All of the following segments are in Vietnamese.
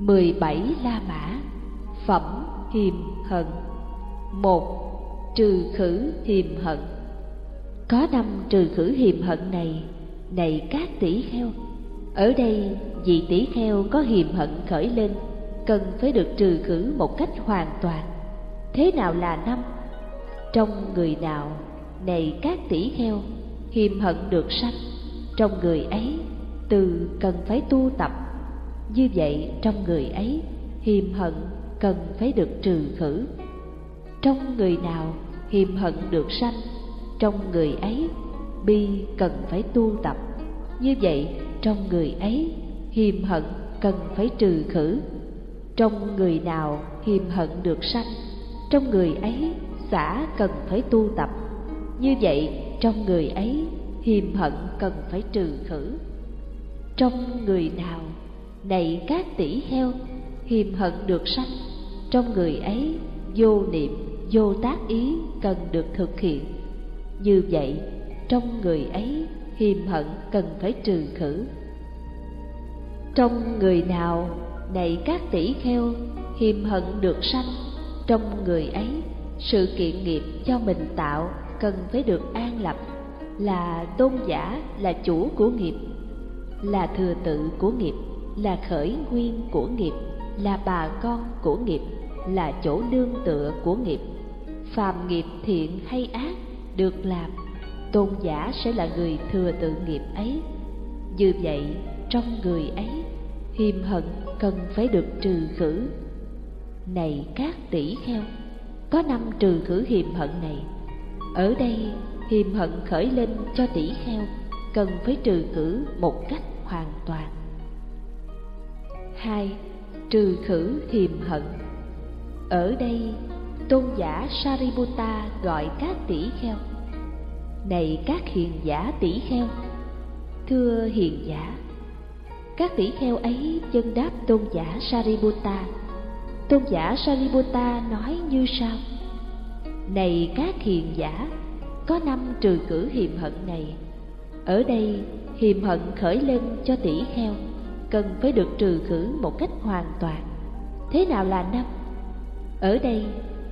17 La Mã Phẩm hiềm hận. Một Trừ khử hiềm hận. Có năm trừ khử hiềm hận này Này các tỷ kheo. Ở đây vị tỷ kheo có hiềm hận khởi lên Cần phải được trừ khử một cách hoàn toàn. Thế nào là năm? Trong người nào, này các tỷ kheo Hiềm hận được sanh? Trong người ấy, từ cần phải tu tập như vậy trong người ấy, hiềm hận cần phải được trừ khử. Trong người nào hiềm hận được sanh trong người ấy bi cần phải tu tập. Như vậy trong người ấy hiềm hận cần phải trừ khử. Trong người nào hiềm hận được sanh trong người ấy xả cần phải tu tập. Như vậy trong người ấy hiềm hận cần phải trừ khử. Trong người nào này các tỷ heo, hiềm hận được sanh. Trong người ấy, vô niệm, vô tác ý cần được thực hiện. Như vậy, trong người ấy, hiềm hận cần phải trừ khử. Trong người nào, này các tỷ kheo hiềm hận được sanh, trong người ấy, sự kiện nghiệp cho mình tạo cần phải được an lập, là tôn giả, là chủ của nghiệp, là thừa tự của nghiệp là khởi nguyên của nghiệp, là bà con của nghiệp, là chỗ nương tựa của nghiệp. Phàm nghiệp thiện hay ác được làm, tôn giả sẽ là người thừa tự nghiệp ấy. Như vậy, trong người ấy, hiềm hận cần phải được trừ khử. Này các tỷ kheo, có năm trừ khử hiềm hận này. Ở đây, hiềm hận khởi lên cho tỷ kheo, cần phải trừ khử một cách hoàn toàn hai, trừ khử hiềm hận. Ở đây, tôn giả sariputta gọi các tỷ kheo. Này các hiền giả tỷ kheo, thưa hiền giả, các tỷ kheo ấy chân đáp tôn giả sariputta. Tôn giả sariputta nói như sau, này các hiền giả, có năm trừ cử hiềm hận này. Ở đây, hiềm hận khởi lên cho tỷ kheo cần phải được trừ khử một cách hoàn toàn. Thế nào là năm? Ở đây,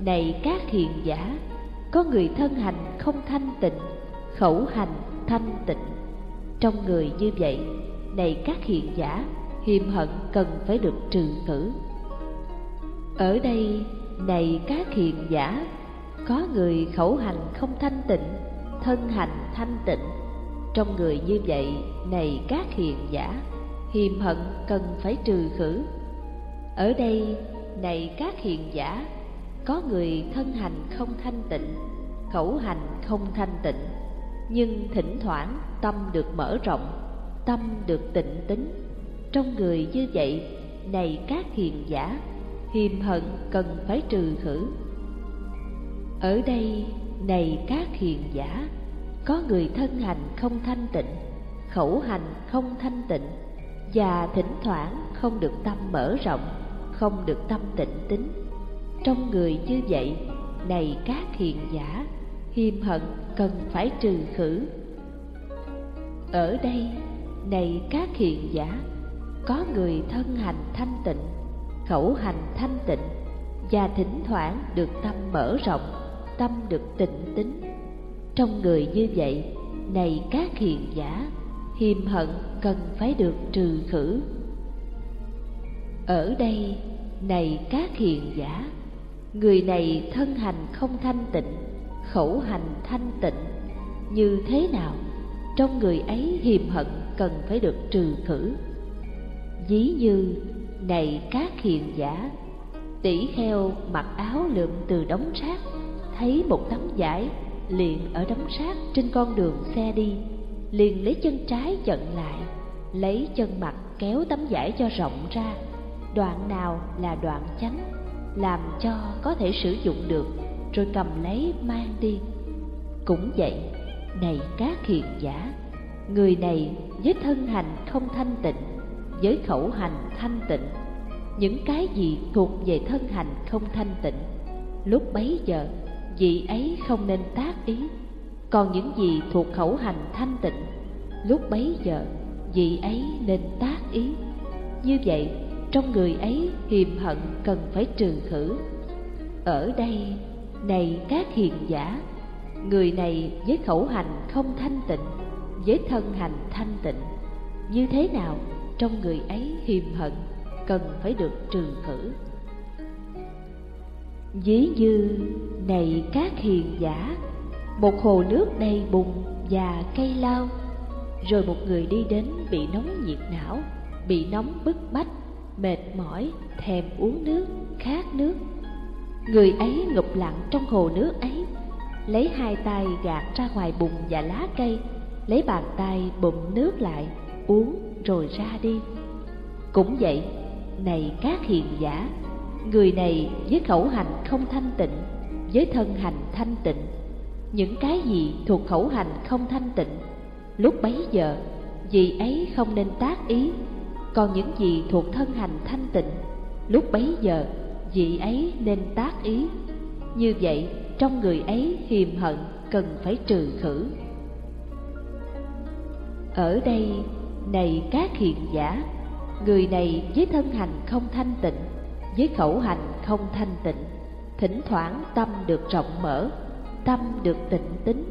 này các hiền giả, có người thân hành không thanh tịnh, khẩu hành thanh tịnh. Trong người như vậy, này các hiền giả, hiềm hận cần phải được trừ khử. Ở đây, này các hiền giả, có người khẩu hành không thanh tịnh, thân hành thanh tịnh. Trong người như vậy, này các hiền giả hiềm hận cần phải trừ khử. Ở đây, này các hiền giả, có người thân hành không thanh tịnh, khẩu hành không thanh tịnh, nhưng thỉnh thoảng tâm được mở rộng, tâm được tịnh tính. Trong người như vậy, này các hiền giả, hiềm hận cần phải trừ khử. Ở đây, này các hiền giả, có người thân hành không thanh tịnh, khẩu hành không thanh tịnh và thỉnh thoảng không được tâm mở rộng, không được tâm tịnh tính. Trong người như vậy, này các hiền giả, hiềm hận cần phải trừ khử. Ở đây, này các hiền giả, có người thân hành thanh tịnh, khẩu hành thanh tịnh, và thỉnh thoảng được tâm mở rộng, tâm được tịnh tính. Trong người như vậy, này các hiền giả, hiềm hận cần phải được trừ khử. Ở đây, này các hiền giả, người này thân hành không thanh tịnh, khẩu hành thanh tịnh, như thế nào trong người ấy hiềm hận cần phải được trừ khử? Ví như, này các hiền giả tỷ kheo mặc áo lượm từ đống rác, thấy một tấm vải liền ở đống rác trên con đường xe đi, liền lấy chân trái chận lại lấy chân mặt kéo tấm vải cho rộng ra. Đoạn nào là đoạn chánh, làm cho có thể sử dụng được, rồi cầm lấy mang đi. Cũng vậy, này các hiền giả, người này với thân hành không thanh tịnh, với khẩu hành thanh tịnh, những cái gì thuộc về thân hành không thanh tịnh, lúc bấy giờ vị ấy không nên tác ý. Còn những gì thuộc khẩu hành thanh tịnh, lúc bấy giờ vị ấy nên tác ý. Như vậy, trong người ấy hiềm hận cần phải trừ khử. Ở đây, này các hiền giả, người này với khẩu hành không thanh tịnh, với thân hành thanh tịnh, như thế nào trong người ấy hiềm hận cần phải được trừ khử? Ví như, này các hiền giả, một hồ nước đầy bùn và cây lao rồi một người đi đến bị nóng nhiệt não, bị nóng bức bách, mệt mỏi, thèm uống nước, khát nước. Người ấy ngụp lặng trong hồ nước ấy, lấy hai tay gạt ra ngoài bùn và lá cây, lấy bàn tay bụm nước lại, uống rồi ra đi. Cũng vậy, này các hiền giả, người này với khẩu hành không thanh tịnh, với thân hành thanh tịnh, những cái gì thuộc khẩu hành không thanh tịnh lúc bấy giờ vị ấy không nên tác ý, còn những gì thuộc thân hành thanh tịnh, lúc bấy giờ vị ấy nên tác ý. Như vậy, trong người ấy hiềm hận cần phải trừ khử. Ở đây, này các hiền giả, người này với thân hành không thanh tịnh, với khẩu hành không thanh tịnh, thỉnh thoảng tâm được rộng mở, tâm được tịnh tính.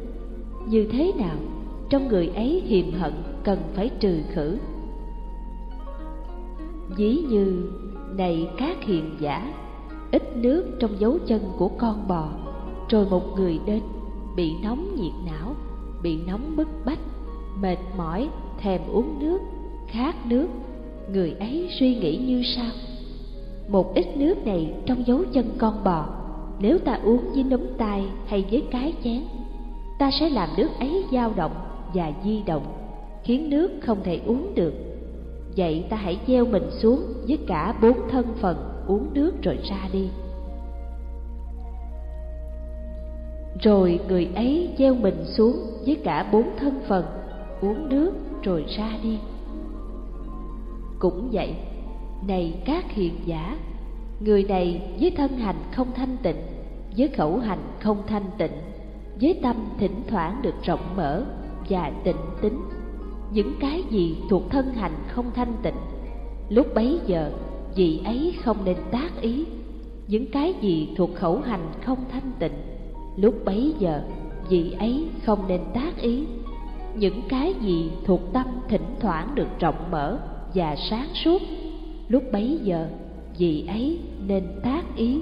Như thế nào? Trong người ấy hiềm hận cần phải trừ khử. Dí như, này các hiền giả, ít nước trong dấu chân của con bò, rồi một người đến, bị nóng nhiệt não, bị nóng bức bách, mệt mỏi, thèm uống nước, khát nước. Người ấy suy nghĩ như sau, một ít nước này trong dấu chân con bò, nếu ta uống với nấm tay hay với cái chén, ta sẽ làm nước ấy dao động và di động, khiến nước không thể uống được. Vậy ta hãy gieo mình xuống với cả bốn thân phần uống nước rồi ra đi. Rồi người ấy gieo mình xuống với cả bốn thân phần uống nước rồi ra đi. Cũng vậy, này các hiền giả, người này với thân hành không thanh tịnh, với khẩu hành không thanh tịnh, với tâm thỉnh thoảng được rộng mở và tịnh tính. Những cái gì thuộc thân hành không thanh tịnh, lúc bấy giờ vị ấy không nên tác ý. Những cái gì thuộc khẩu hành không thanh tịnh, lúc bấy giờ vị ấy không nên tác ý. Những cái gì thuộc tâm thỉnh thoảng được rộng mở và sáng suốt, lúc bấy giờ vị ấy nên tác ý.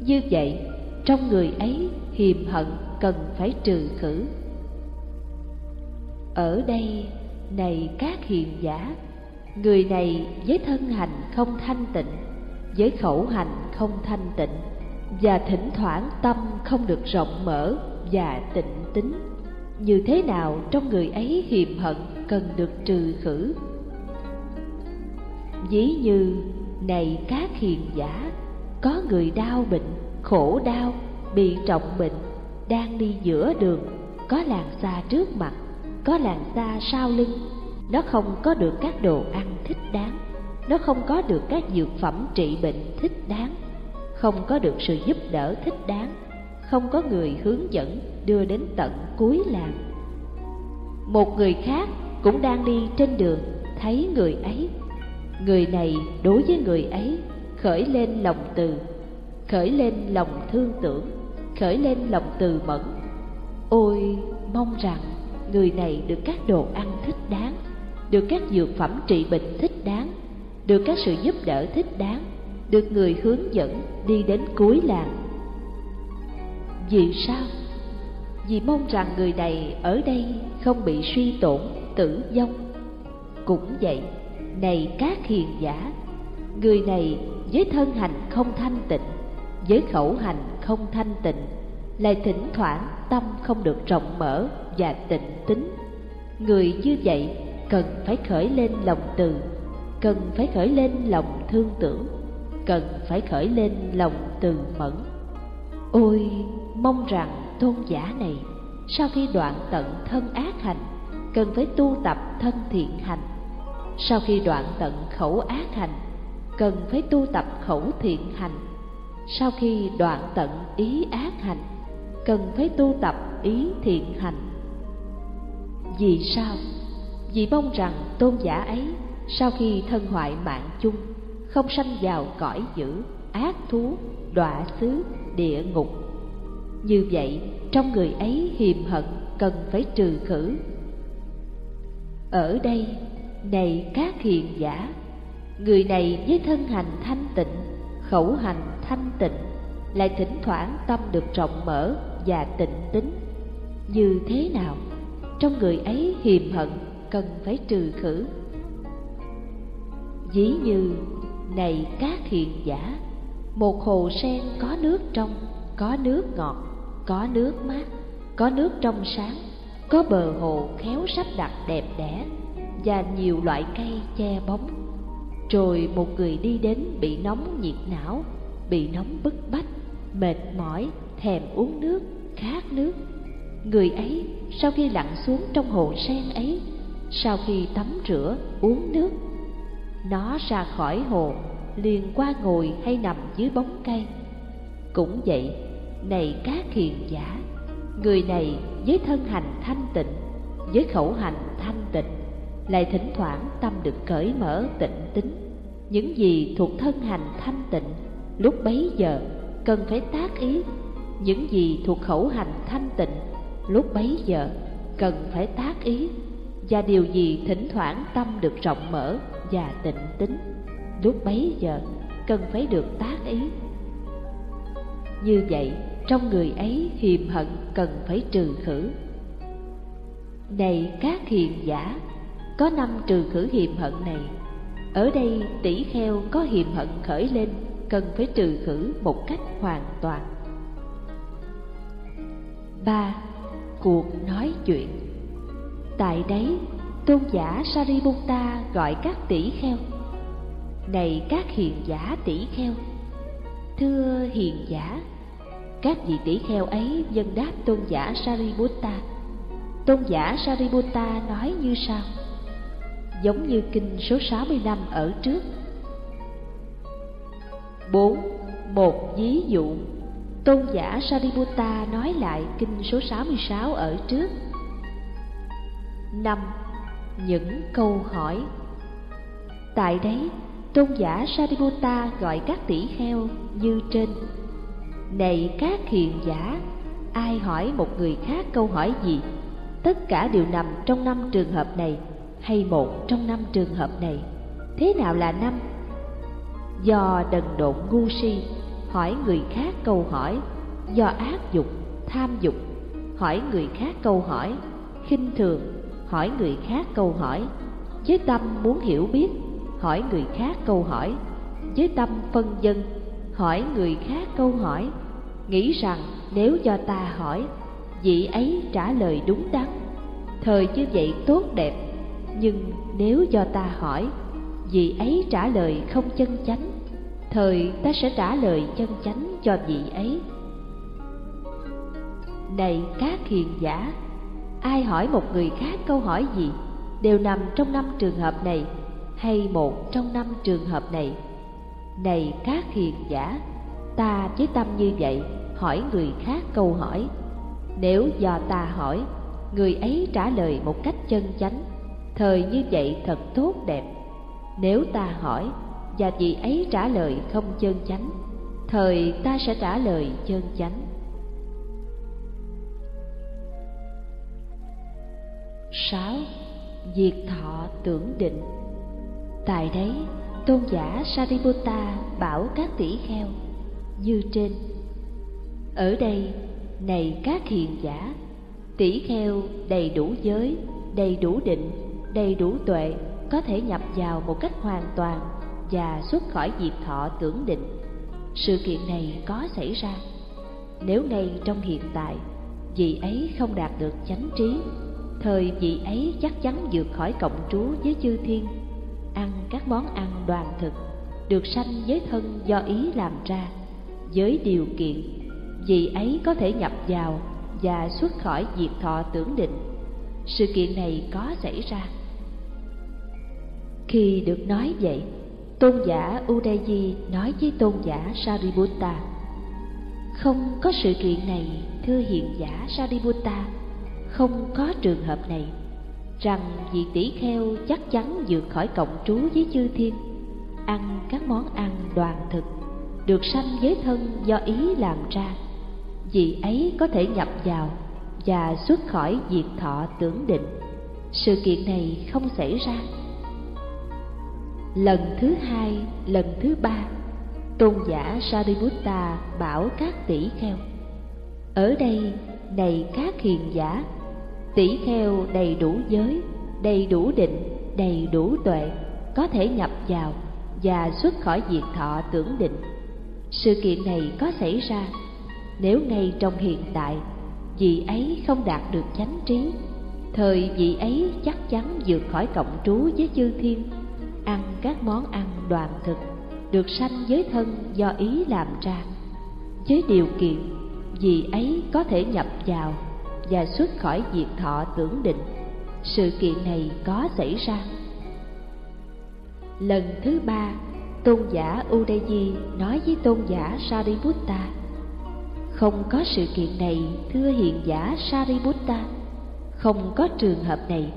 Như vậy, trong người ấy hiềm hận cần phải trừ khử ở đây này các hiền giả, người này với thân hành không thanh tịnh, với khẩu hành không thanh tịnh, và thỉnh thoảng tâm không được rộng mở và tịnh tính. Như thế nào trong người ấy hiềm hận cần được trừ khử? Ví như, này các hiền giả, có người đau bệnh, khổ đau, bị trọng bệnh, đang đi giữa đường, có làng xa trước mặt có làng xa sau lưng, nó không có được các đồ ăn thích đáng, nó không có được các dược phẩm trị bệnh thích đáng, không có được sự giúp đỡ thích đáng, không có người hướng dẫn đưa đến tận cuối làng. Một người khác cũng đang đi trên đường, thấy người ấy. Người này đối với người ấy, khởi lên lòng từ, khởi lên lòng thương tưởng, khởi lên lòng từ mẫn. Ôi, mong rằng người này được các đồ ăn thích đáng, được các dược phẩm trị bệnh thích đáng, được các sự giúp đỡ thích đáng, được người hướng dẫn đi đến cuối làng. Vì sao? Vì mong rằng người này ở đây không bị suy tổn tử vong. Cũng vậy, này các hiền giả, người này với thân hành không thanh tịnh, với khẩu hành không thanh tịnh lại thỉnh thoảng tâm không được rộng mở và tịnh tính. Người như vậy cần phải khởi lên lòng từ, cần phải khởi lên lòng thương tưởng, cần phải khởi lên lòng từ mẫn. Ôi, mong rằng tôn giả này, sau khi đoạn tận thân ác hành, cần phải tu tập thân thiện hành. Sau khi đoạn tận khẩu ác hành, cần phải tu tập khẩu thiện hành. Sau khi đoạn tận ý ác hành cần phải tu tập ý thiện hành vì sao vì mong rằng tôn giả ấy sau khi thân hoại mạng chung không sanh vào cõi dữ, ác thú, đọa xứ, địa ngục. Như vậy, trong người ấy hiềm hận cần phải trừ khử. Ở đây, này các hiền giả, người này với thân hành thanh tịnh, khẩu hành thanh tịnh, lại thỉnh thoảng tâm được rộng mở và tịnh tính. Như thế nào? Trong người ấy hiềm hận cần phải trừ khử. dí như, này các hiền giả, một hồ sen có nước trong, có nước ngọt, có nước mát, có nước trong sáng, có bờ hồ khéo sắp đặt đẹp đẽ và nhiều loại cây che bóng. Rồi một người đi đến bị nóng nhiệt não, bị nóng bức bách, mệt mỏi, thèm uống nước, khát nước. Người ấy sau khi lặn xuống trong hồ sen ấy, sau khi tắm rửa, uống nước, nó ra khỏi hồ liền qua ngồi hay nằm dưới bóng cây. Cũng vậy, này các hiền giả, người này với thân hành thanh tịnh, với khẩu hành thanh tịnh, lại thỉnh thoảng tâm được cởi mở tịnh tính. Những gì thuộc thân hành thanh tịnh, lúc bấy giờ cần phải tác ý. Những gì thuộc khẩu hành thanh tịnh, lúc bấy giờ cần phải tác ý. Và điều gì thỉnh thoảng tâm được rộng mở và tịnh tính, lúc bấy giờ cần phải được tác ý. Như vậy, trong người ấy hiềm hận cần phải trừ khử. Này các hiền giả, có năm trừ khử hiềm hận này. Ở đây tỷ kheo có hiềm hận khởi lên, cần phải trừ khử một cách hoàn toàn ba Cuộc nói chuyện Tại đấy, tôn giả Sariputta gọi các tỷ kheo. Này các hiền giả tỷ kheo, thưa hiền giả, các vị tỷ kheo ấy dân đáp tôn giả Sariputta. Tôn giả Sariputta nói như sau: Giống như kinh số 65 ở trước. 4. Một ví dụ Tôn giả Sariputta nói lại kinh số 66 ở trước. 5. Những câu hỏi Tại đấy, tôn giả Sariputta gọi các tỷ kheo như trên này các hiền giả, ai hỏi một người khác câu hỏi gì, tất cả đều nằm trong năm trường hợp này hay một trong năm trường hợp này. Thế nào là năm? Do đần độn ngu si, hỏi người khác câu hỏi, do ác dục, tham dục, hỏi người khác câu hỏi, khinh thường, hỏi người khác câu hỏi, với tâm muốn hiểu biết, hỏi người khác câu hỏi, với tâm phân dân, hỏi người khác câu hỏi, nghĩ rằng nếu do ta hỏi, vị ấy trả lời đúng đắn, thời như vậy tốt đẹp, nhưng nếu do ta hỏi, vị ấy trả lời không chân chánh, thời ta sẽ trả lời chân chánh cho vị ấy. Này các hiền giả, ai hỏi một người khác câu hỏi gì, đều nằm trong năm trường hợp này hay một trong năm trường hợp này. Này các hiền giả, ta với tâm như vậy hỏi người khác câu hỏi nếu do ta hỏi người ấy trả lời một cách chân chánh thời như vậy thật tốt đẹp nếu ta hỏi và vị ấy trả lời không chân chánh. Thời ta sẽ trả lời chân chánh. Sáu, diệt thọ tưởng định. Tại đấy, tôn giả sariputta bảo các tỷ kheo như trên. Ở đây, này các hiền giả, tỷ kheo đầy đủ giới, đầy đủ định, đầy đủ tuệ, có thể nhập vào một cách hoàn toàn và xuất khỏi diệt thọ tưởng định sự kiện này có xảy ra nếu ngay trong hiện tại vị ấy không đạt được chánh trí thời vị ấy chắc chắn vượt khỏi cộng trú với chư thiên ăn các món ăn đoàn thực được sanh với thân do ý làm ra với điều kiện vị ấy có thể nhập vào và xuất khỏi diệt thọ tưởng định. Sự kiện này có xảy ra. Khi được nói vậy, tôn giả Udayi nói với tôn giả Sariputta, không có sự kiện này, thưa hiện giả Sariputta, không có trường hợp này, rằng vị tỷ kheo chắc chắn vượt khỏi cộng trú với chư thiên. ăn các món ăn đoàn thực được sanh với thân do ý làm ra. Vị ấy có thể nhập vào và xuất khỏi diệt thọ tưởng định. Sự kiện này không xảy ra lần thứ hai, lần thứ ba, tôn giả sariputta bảo các tỷ kheo, ở đây này các hiền giả, tỷ kheo đầy đủ giới, đầy đủ định, đầy đủ tuệ, có thể nhập vào và xuất khỏi diệt thọ tưởng định. Sự kiện này có xảy ra nếu ngay trong hiện tại, vị ấy không đạt được chánh trí. Thời vị ấy chắc chắn vượt khỏi cộng trú với chư thiên ăn các món ăn đoàn thực, được sanh giới thân do ý làm ra. Với điều kiện, vì ấy có thể nhập vào và xuất khỏi diệt thọ tưởng định. Sự kiện này có xảy ra. Lần thứ ba, tôn giả udayi nói với tôn giả sariputta, không có sự kiện này, thưa hiền giả sariputta, không có trường hợp này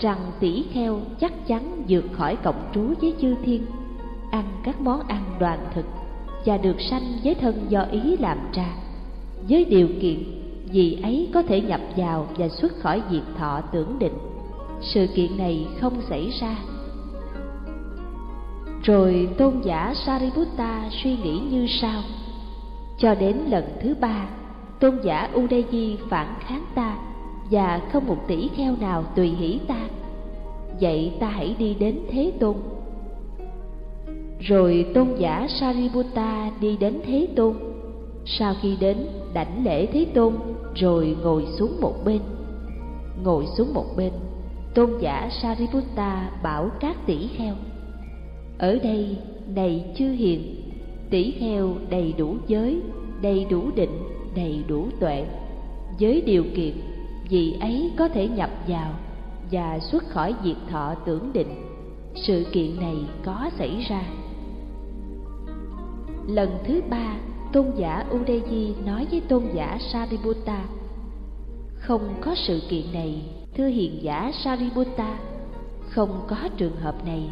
rằng tỷ kheo chắc chắn vượt khỏi cộng trú với chư thiên. Ăn các món ăn đoàn thực và được sanh với thân do ý làm ra. Với điều kiện, vì ấy có thể nhập vào và xuất khỏi diệt thọ tưởng định. Sự kiện này không xảy ra. Rồi tôn giả sariputta suy nghĩ như sau. Cho đến lần thứ ba, tôn giả udayi phản kháng ta và không một tỷ kheo nào tùy hỷ ta. Vậy ta hãy đi đến thế tôn. Rồi tôn giả sariputta đi đến thế tôn. Sau khi đến đảnh lễ thế tôn, rồi ngồi xuống một bên. Ngồi xuống một bên, tôn giả sariputta bảo các tỷ kheo, ở đây này chư hiền, tỷ kheo đầy đủ giới, đầy đủ định, đầy đủ tuệ. Với điều kiện vị ấy có thể nhập vào và xuất khỏi diệt thọ tưởng định. Sự kiện này có xảy ra. Lần thứ ba, tôn giả udeji nói với tôn giả sariputta, không có sự kiện này, thưa hiền giả sariputta. Không có trường hợp này.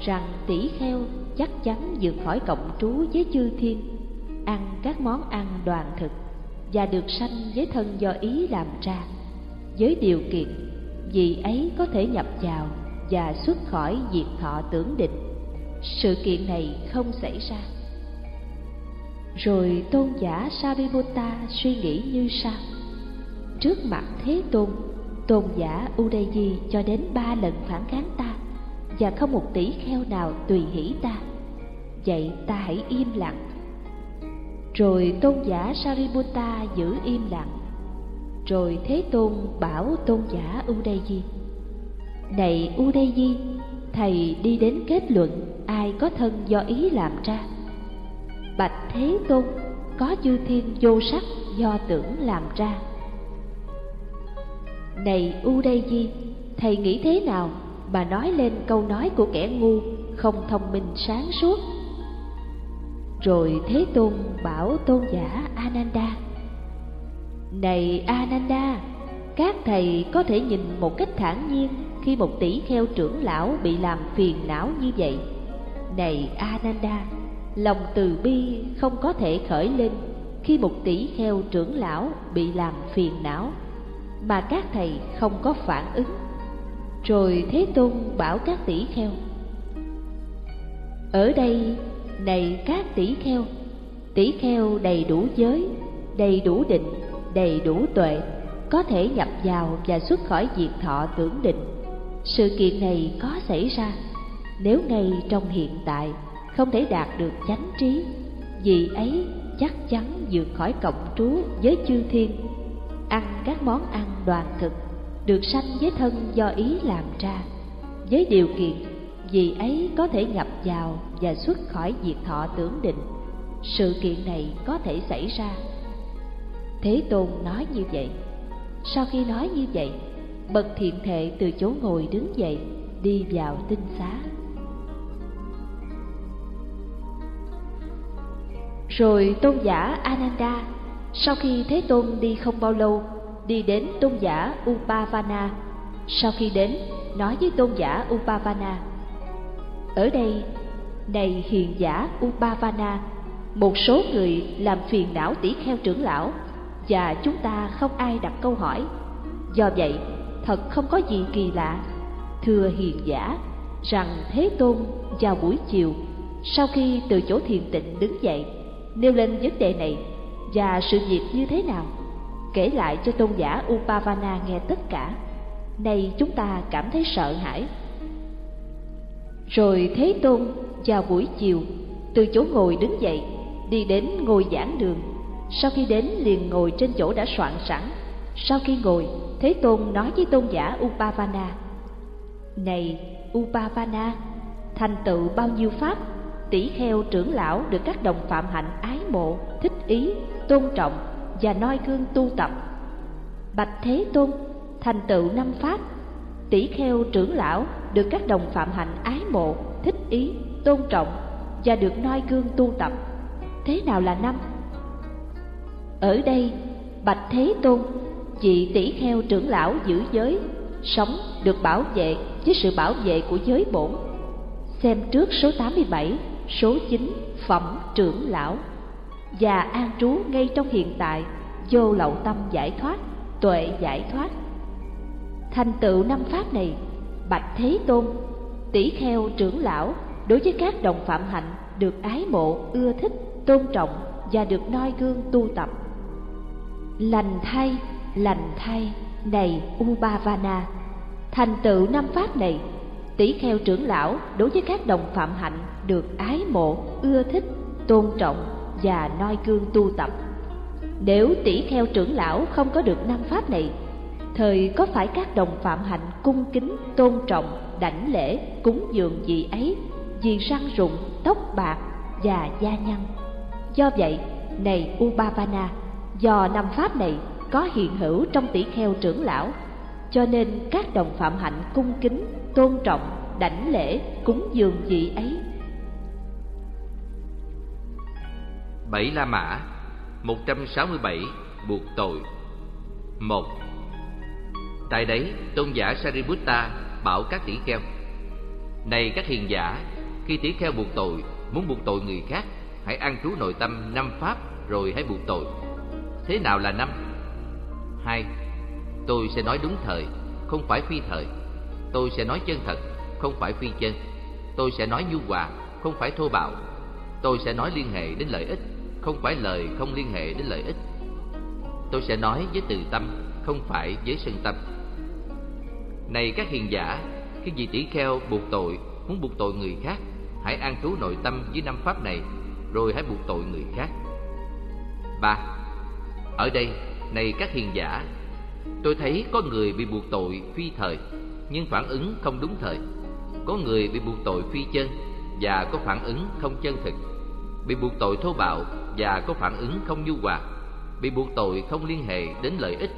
Rằng tỷ kheo chắc chắn vượt khỏi cộng trú với chư thiên, ăn các món ăn đoàn thực và được sanh với thân do ý làm ra. Với điều kiện, vì ấy có thể nhập vào và xuất khỏi diệt thọ tưởng định. Sự kiện này không xảy ra. Rồi tôn giả sariputta suy nghĩ như sau. Trước mặt thế tôn tôn giả udayi cho đến ba lần phản kháng ta và không một tỷ kheo nào tùy hỷ ta. Vậy ta hãy im lặng rồi tôn giả sariputta giữ im lặng. Rồi thế tôn bảo tôn giả udayi, này udayi, thầy đi đến kết luận ai có thân do ý làm ra. Bạch thế tôn có chư thiên vô sắc do tưởng làm ra. Này udayi, thầy nghĩ thế nào mà nói lên câu nói của kẻ ngu không thông minh sáng suốt? Rồi thế tôn bảo tôn giả ananda, này ananda, các thầy có thể nhìn một cách thản nhiên khi một tỷ kheo trưởng lão bị làm phiền não như vậy. Này ananda, lòng từ bi không có thể khởi lên khi một tỷ kheo trưởng lão bị làm phiền não, mà các thầy không có phản ứng. Rồi thế tôn bảo các tỷ kheo, ở đây này các tỷ kheo. Tỷ kheo đầy đủ giới, đầy đủ định, đầy đủ tuệ, có thể nhập vào và xuất khỏi diệt thọ tưởng định. Sự kiện này có xảy ra nếu ngay trong hiện tại không thể đạt được chánh trí, vì ấy chắc chắn vượt khỏi cộng trú với chư thiên. Ăn các món ăn đoàn thực, được sanh với thân do ý làm ra, với điều kiện vì ấy có thể nhập vào và xuất khỏi diệt thọ tưởng định. Sự kiện này có thể xảy ra. Thế tôn nói như vậy. Sau khi nói như vậy, bậc thiện thệ từ chỗ ngồi đứng dậy, đi vào tinh xá. Rồi tôn giả ananda, sau khi thế tôn đi không bao lâu, đi đến tôn giả upavana. Sau khi đến, nói với tôn giả upavana, ở đây này hiền giả Upavana, một số người làm phiền não tỷ kheo trưởng lão và chúng ta không ai đặt câu hỏi. Do vậy, thật không có gì kỳ lạ. Thưa hiền giả, rằng Thế Tôn vào buổi chiều, sau khi từ chỗ thiền tịnh đứng dậy, nêu lên vấn đề này và sự việc như thế nào, kể lại cho tôn giả Upavana nghe tất cả. Nay chúng ta cảm thấy sợ hãi. Rồi Thế Tôn vào buổi chiều, từ chỗ ngồi đứng dậy, đi đến ngồi giảng đường. Sau khi đến liền ngồi trên chỗ đã soạn sẵn. Sau khi ngồi, Thế Tôn nói với tôn giả Upavana, Này Upavana, thành tựu bao nhiêu pháp, tỷ kheo trưởng lão được các đồng phạm hạnh ái mộ, thích ý, tôn trọng và noi gương tu tập. Bạch Thế Tôn, thành tựu năm pháp, tỷ kheo trưởng lão được các đồng phạm hạnh ái mộ, thích ý, tôn trọng và được noi gương tu tập. Thế nào là năm? Ở đây, Bạch Thế Tôn, vị tỷ kheo trưởng lão giữ giới, sống được bảo vệ với sự bảo vệ của giới bổn. Xem trước số 87, số 9, phẩm trưởng lão và an trú ngay trong hiện tại, vô lậu tâm giải thoát, tuệ giải thoát. Thành tựu năm pháp này, Bạch Thế Tôn, tỷ kheo trưởng lão đối với các đồng phạm hạnh được ái mộ, ưa thích, tôn trọng và được noi gương tu tập. Lành thay, lành thay, này Ubavana, thành tựu năm pháp này, tỷ kheo trưởng lão đối với các đồng phạm hạnh được ái mộ, ưa thích, tôn trọng và noi gương tu tập. Nếu tỷ kheo trưởng lão không có được năm pháp này, thời có phải các đồng phạm hạnh cung kính, tôn trọng, đảnh lễ, cúng dường vị ấy vì răng rụng, tóc bạc và da nhăn. Do vậy, này Ubavana, do năm pháp này có hiện hữu trong tỷ kheo trưởng lão, cho nên các đồng phạm hạnh cung kính, tôn trọng, đảnh lễ, cúng dường vị ấy. Bảy La Mã 167 buộc tội một Tại đấy, tôn giả Sariputta bảo các tỷ kheo Này các hiền giả, khi tỷ kheo buộc tội, muốn buộc tội người khác Hãy ăn trú nội tâm năm pháp rồi hãy buộc tội. Thế nào là năm? Hai Tôi sẽ nói đúng thời, không phải phi thời. Tôi sẽ nói chân thật, không phải phi chân. Tôi sẽ nói nhu hòa, không phải thô bạo. Tôi sẽ nói liên hệ đến lợi ích, không phải lời không liên hệ đến lợi ích. Tôi sẽ nói với từ tâm, không phải với sân tâm. Này các hiền giả, khi vị tỷ kheo buộc tội, muốn buộc tội người khác Hãy an trú nội tâm với năm pháp này Rồi hãy buộc tội người khác. Ba Ở đây, này các hiền giả Tôi thấy có người bị buộc tội phi thời Nhưng phản ứng không đúng thời. Có người bị buộc tội phi chân Và có phản ứng không chân thực. Bị buộc tội thô bạo Và có phản ứng không nhu hòa. Bị buộc tội không liên hệ đến lợi ích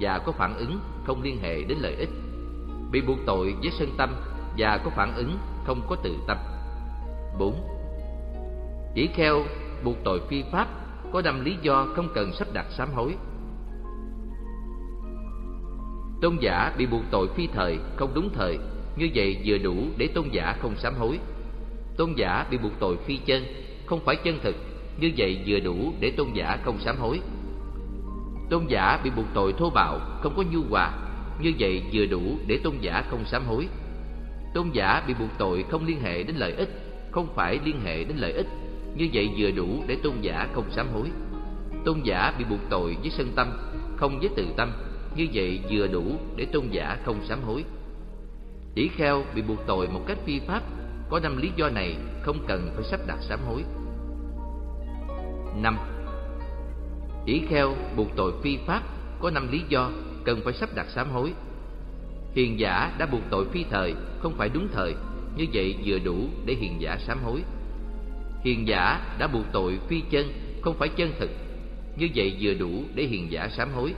Và có phản ứng không liên hệ đến lợi ích. Bị buộc tội với sân tâm Và có phản ứng không có tự tâm 4. Chỉ kheo buộc tội phi pháp có năm lý do không cần sắp đặt sám hối Tôn giả bị buộc tội phi thời, không đúng thời, như vậy vừa đủ để tôn giả không sám hối. Tôn giả bị buộc tội phi chân, không phải chân thực, như vậy vừa đủ để tôn giả không sám hối. Tôn giả bị buộc tội thô bạo, không có nhu hòa, như vậy vừa đủ để tôn giả không sám hối. Tôn giả bị buộc tội không liên hệ đến lợi ích, không phải liên hệ đến lợi ích, như vậy vừa đủ để tôn giả không sám hối. Tôn giả bị buộc tội với sân tâm, không với từ tâm, như vậy vừa đủ để tôn giả không sám hối. Tỷ kheo bị buộc tội một cách phi pháp, có năm lý do này không cần phải sắp đặt sám hối. 5. Tỷ kheo buộc tội phi pháp có năm lý do cần phải sắp đặt sám hối. Hiền giả đã buộc tội phi thời, không phải đúng thời, như vậy vừa đủ để hiền giả sám hối. Hiền giả đã buộc tội phi chân, không phải chân thực, như vậy vừa đủ để hiền giả sám hối.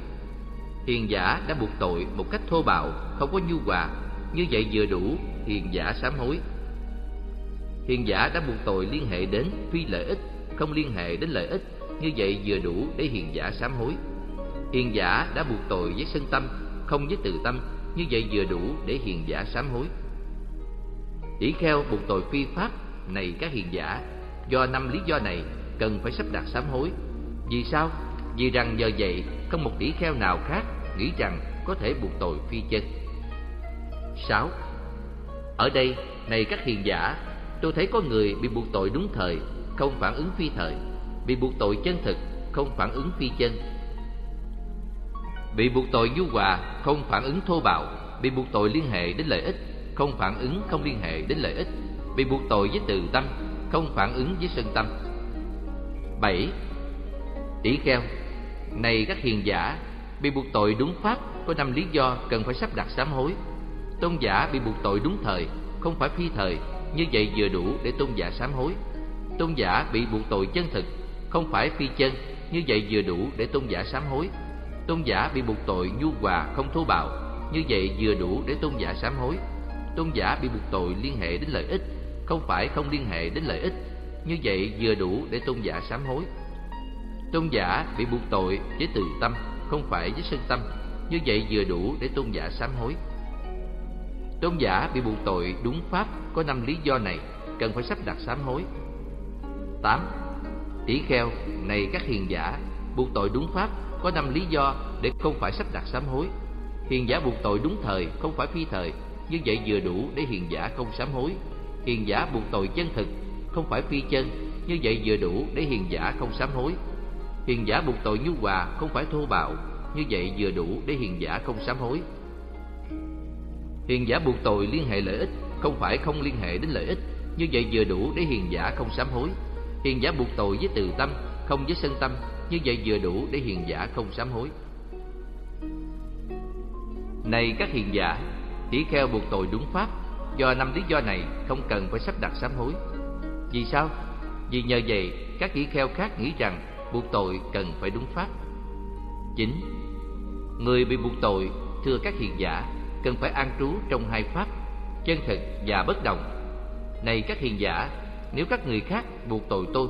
Hiền giả đã buộc tội một cách thô bạo, không có nhu hòa, như vậy vừa đủ hiền giả sám hối. Hiền giả đã buộc tội liên hệ đến phi lợi ích, không liên hệ đến lợi ích, như vậy vừa đủ để hiền giả sám hối. Hiền giả đã buộc tội với sân tâm, không với từ tâm, như vậy vừa đủ để hiền giả sám hối. Tỷ kheo buộc tội phi pháp này các hiền giả, do năm lý do này cần phải sắp đặt sám hối. Vì sao? Vì rằng nhờ vậy không một tỷ kheo nào khác nghĩ rằng có thể buộc tội phi chân. 6. Ở đây, này các hiền giả, tôi thấy có người bị buộc tội đúng thời, không phản ứng phi thời, bị buộc tội chân thực, không phản ứng phi chân. Bị buộc tội nhu hòa, không phản ứng thô bạo, bị buộc tội liên hệ đến lợi ích, không phản ứng không liên hệ đến lợi ích, bị buộc tội với từ tâm, không phản ứng với sân tâm. 7. Tỷ kheo Này các hiền giả, bị buộc tội đúng pháp có năm lý do cần phải sắp đặt sám hối. Tôn giả bị buộc tội đúng thời, không phải phi thời, như vậy vừa đủ để tôn giả sám hối. Tôn giả bị buộc tội chân thực, không phải phi chân, như vậy vừa đủ để tôn giả sám hối. Tôn giả bị buộc tội nhu hòa không thô bạo, như vậy vừa đủ để tôn giả sám hối. Tôn giả bị buộc tội liên hệ đến lợi ích, không phải không liên hệ đến lợi ích, như vậy vừa đủ để tôn giả sám hối. Tôn giả bị buộc tội với từ tâm, không phải với sân tâm, như vậy vừa đủ để tôn giả sám hối. Tôn giả bị buộc tội đúng pháp có năm lý do này cần phải sắp đặt sám hối. 8. Tỷ kheo, này các hiền giả, buộc tội đúng pháp có năm lý do để không phải sắp đặt sám hối. Hiền giả buộc tội đúng thời, không phải phi thời, như vậy vừa đủ để hiền giả không sám hối. Hiền giả buộc tội chân thực, không phải phi chân, như vậy vừa đủ để hiền giả không sám hối. Hiền giả buộc tội nhu hòa, không phải thô bạo, như vậy vừa đủ để hiền giả không sám hối. Hiền giả buộc tội liên hệ lợi ích, không phải không liên hệ đến lợi ích, như vậy vừa đủ để hiền giả không sám hối. Hiền giả buộc tội với từ tâm, không với sân tâm, như vậy vừa đủ để hiền giả không sám hối. Này các hiền giả, tỷ kheo buộc tội đúng pháp, do năm lý do này không cần phải sắp đặt sám hối. Vì sao? Vì nhờ vậy, các tỷ kheo khác nghĩ rằng buộc tội cần phải đúng pháp. 9. Người bị buộc tội, thưa các hiền giả, cần phải an trú trong hai pháp, chân thực và bất đồng. Này các hiền giả, nếu các người khác buộc tội tôi,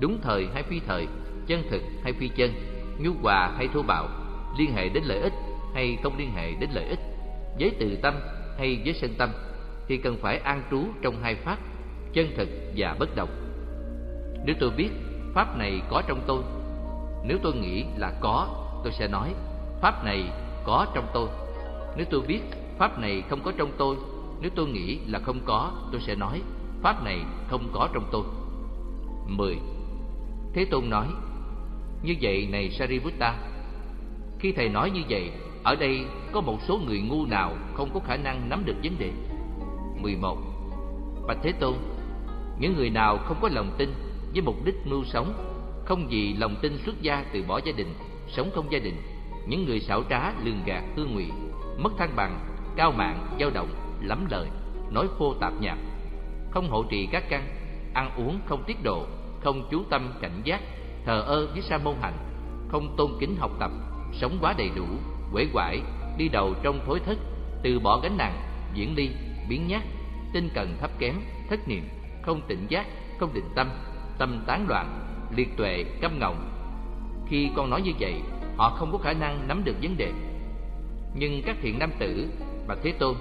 đúng thời hay phi thời, chân thực hay phi chân, nhu hòa hay thô bạo, liên hệ đến lợi ích hay không liên hệ đến lợi ích, với từ tâm hay với sân tâm, thì cần phải an trú trong hai pháp, chân thực và bất động. Nếu tôi biết pháp này có trong tôi, nếu tôi nghĩ là có, tôi sẽ nói pháp này có trong tôi. Nếu tôi biết pháp này không có trong tôi, nếu tôi nghĩ là không có, tôi sẽ nói pháp này không có trong tôi. 10. Thế Tôn nói: như vậy này Sariputta, khi thầy nói như vậy, ở đây có một số người ngu nào không có khả năng nắm được vấn đề. 11. Bạch Thế Tôn, những người nào không có lòng tin với mục đích mưu sống, không vì lòng tin xuất gia từ bỏ gia đình, sống không gia đình, những người xảo trá, lường gạt, hư ngụy, mất thăng bằng, cao mạng, dao động, lắm lời, nói phô tạp nhạp, không hộ trì các căn, ăn uống không tiết độ, không chú tâm cảnh giác, thờ ơ với sa môn hành, không tôn kính học tập, sống quá đầy đủ, quể quải, đi đầu trong thối thất, từ bỏ gánh nặng, diễn ly, biến nhát, tinh cần thấp kém, thất niệm, không tỉnh giác, không định tâm, tâm tán loạn, liệt tuệ, căm ngọng. Khi con nói như vậy, họ không có khả năng nắm được vấn đề. Nhưng các thiện nam tử, Bạch Thế Tôn,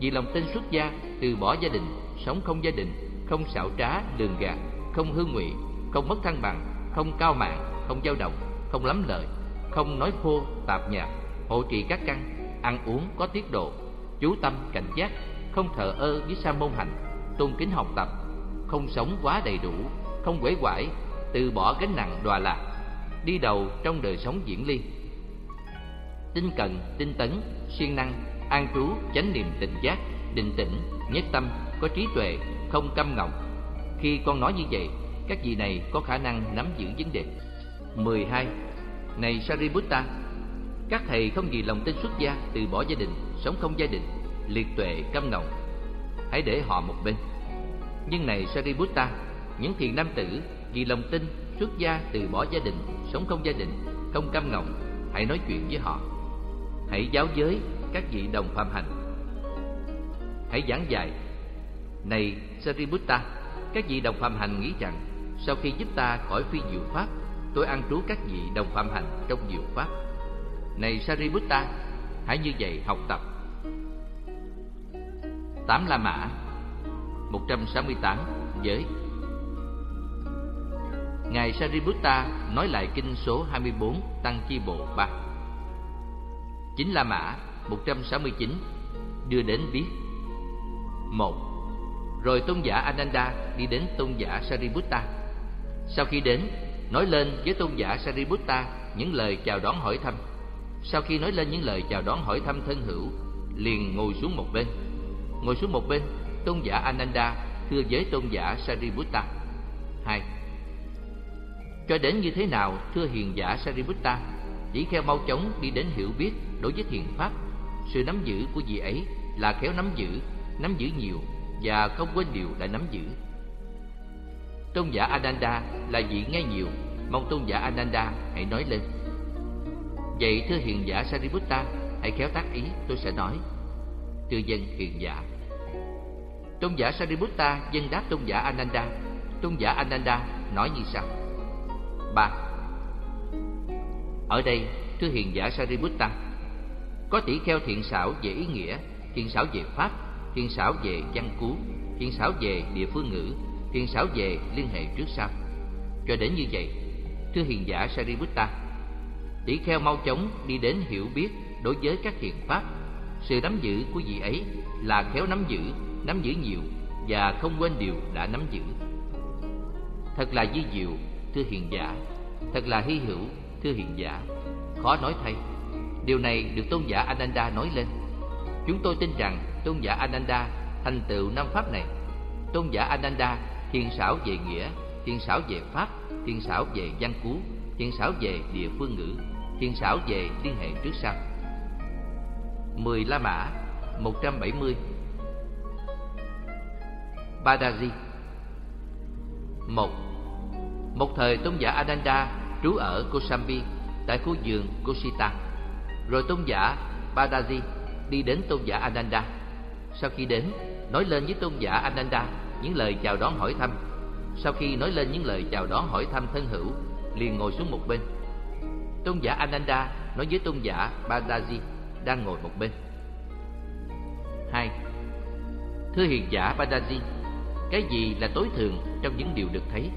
vì lòng tin xuất gia, từ bỏ gia đình, sống không gia đình, không xảo trá, lường gạt, không hư ngụy, không mất thăng bằng, không cao mạng, không dao động, không lắm lời, không nói phô, tạp nhạc, hộ trì các căn, ăn uống có tiết độ, chú tâm cảnh giác, không thờ ơ với sa môn hành, tôn kính học tập, không sống quá đầy đủ, không quể quải, từ bỏ gánh nặng đọa lạc, đi đầu trong đời sống diễn ly. Tinh cần, tinh tấn, siêng năng, an trú, chánh niệm tỉnh giác, định tĩnh, nhất tâm, có trí tuệ, không căm ngọng. Khi con nói như vậy, các vị này có khả năng nắm giữ vấn đề. 12. Này Sariputta, các thầy không vì lòng tin xuất gia từ bỏ gia đình, sống không gia đình, liệt tuệ căm ngọng. Hãy để họ một bên. Nhưng này Sariputta, những thiền nam tử vì lòng tin xuất gia từ bỏ gia đình, sống không gia đình, không căm ngọng, hãy nói chuyện với họ. Hãy giáo giới các vị đồng phạm hành. Hãy giảng dạy. Này Sariputta, các vị đồng phạm hành nghĩ rằng sau khi giúp ta khỏi phi diệu pháp, tôi ăn trú các vị đồng phạm hành trong diệu pháp. Này Sariputta, hãy như vậy học tập. Tám La Mã 168 giới. Ngài Sariputta nói lại kinh số 24 Tăng Chi Bộ 3. Chính La Mã 169 đưa đến biết một Rồi tôn giả Ananda đi đến tôn giả Sariputta. Sau khi đến, nói lên với tôn giả Sariputta những lời chào đón hỏi thăm. Sau khi nói lên những lời chào đón hỏi thăm thân hữu, liền ngồi xuống một bên. Ngồi xuống một bên, tôn giả Ananda thưa với tôn giả Sariputta. hai Cho đến như thế nào, thưa hiền giả Sariputta, chỉ kheo mau chóng đi đến hiểu biết đối với thiền pháp. Sự nắm giữ của vị ấy là khéo nắm giữ, nắm giữ nhiều và không quên điều đã nắm giữ. Tôn giả Ananda là vị nghe nhiều, mong tôn giả Ananda hãy nói lên. Vậy thưa hiền giả Sariputta, hãy khéo tác ý, tôi sẽ nói. Thưa dân hiền giả. Tôn giả Sariputta dân đáp tôn giả Ananda. Tôn giả Ananda nói như sau. ba Ở đây, thưa hiền giả Sariputta, có tỷ kheo thiện xảo về ý nghĩa, thiện xảo về pháp, thiện xảo về văn cú, thiện xảo về địa phương ngữ, thiền xảo về liên hệ trước sau. Cho đến như vậy, thưa hiền giả Sariputta, tỷ kheo mau chóng đi đến hiểu biết đối với các thiền pháp. Sự nắm giữ của vị ấy là khéo nắm giữ, nắm giữ nhiều và không quên điều đã nắm giữ. Thật là di diệu, thưa hiền giả, thật là hy hữu, thưa hiền giả. Khó nói thay, điều này được tôn giả Ananda nói lên. Chúng tôi tin rằng tôn giả Ananda thành tựu năm pháp này. Tôn giả Ananda thiền xảo về nghĩa, thiền xảo về pháp, thiền xảo về văn cú, thiền xảo về địa phương ngữ, thiền xảo về liên hệ trước sau. 10 La Mã 170 Badaji một Một thời tôn giả Ananda trú ở Kosambi tại khu vườn Kosita. Rồi tôn giả Badaji đi đến tôn giả Ananda. Sau khi đến, nói lên với tôn giả Ananda những lời chào đón hỏi thăm. Sau khi nói lên những lời chào đón hỏi thăm thân hữu, liền ngồi xuống một bên. Tôn giả Ananda nói với tôn giả Badaji đang ngồi một bên. Hai, Thưa hiền giả Badaji, cái gì là tối thượng trong những điều được thấy?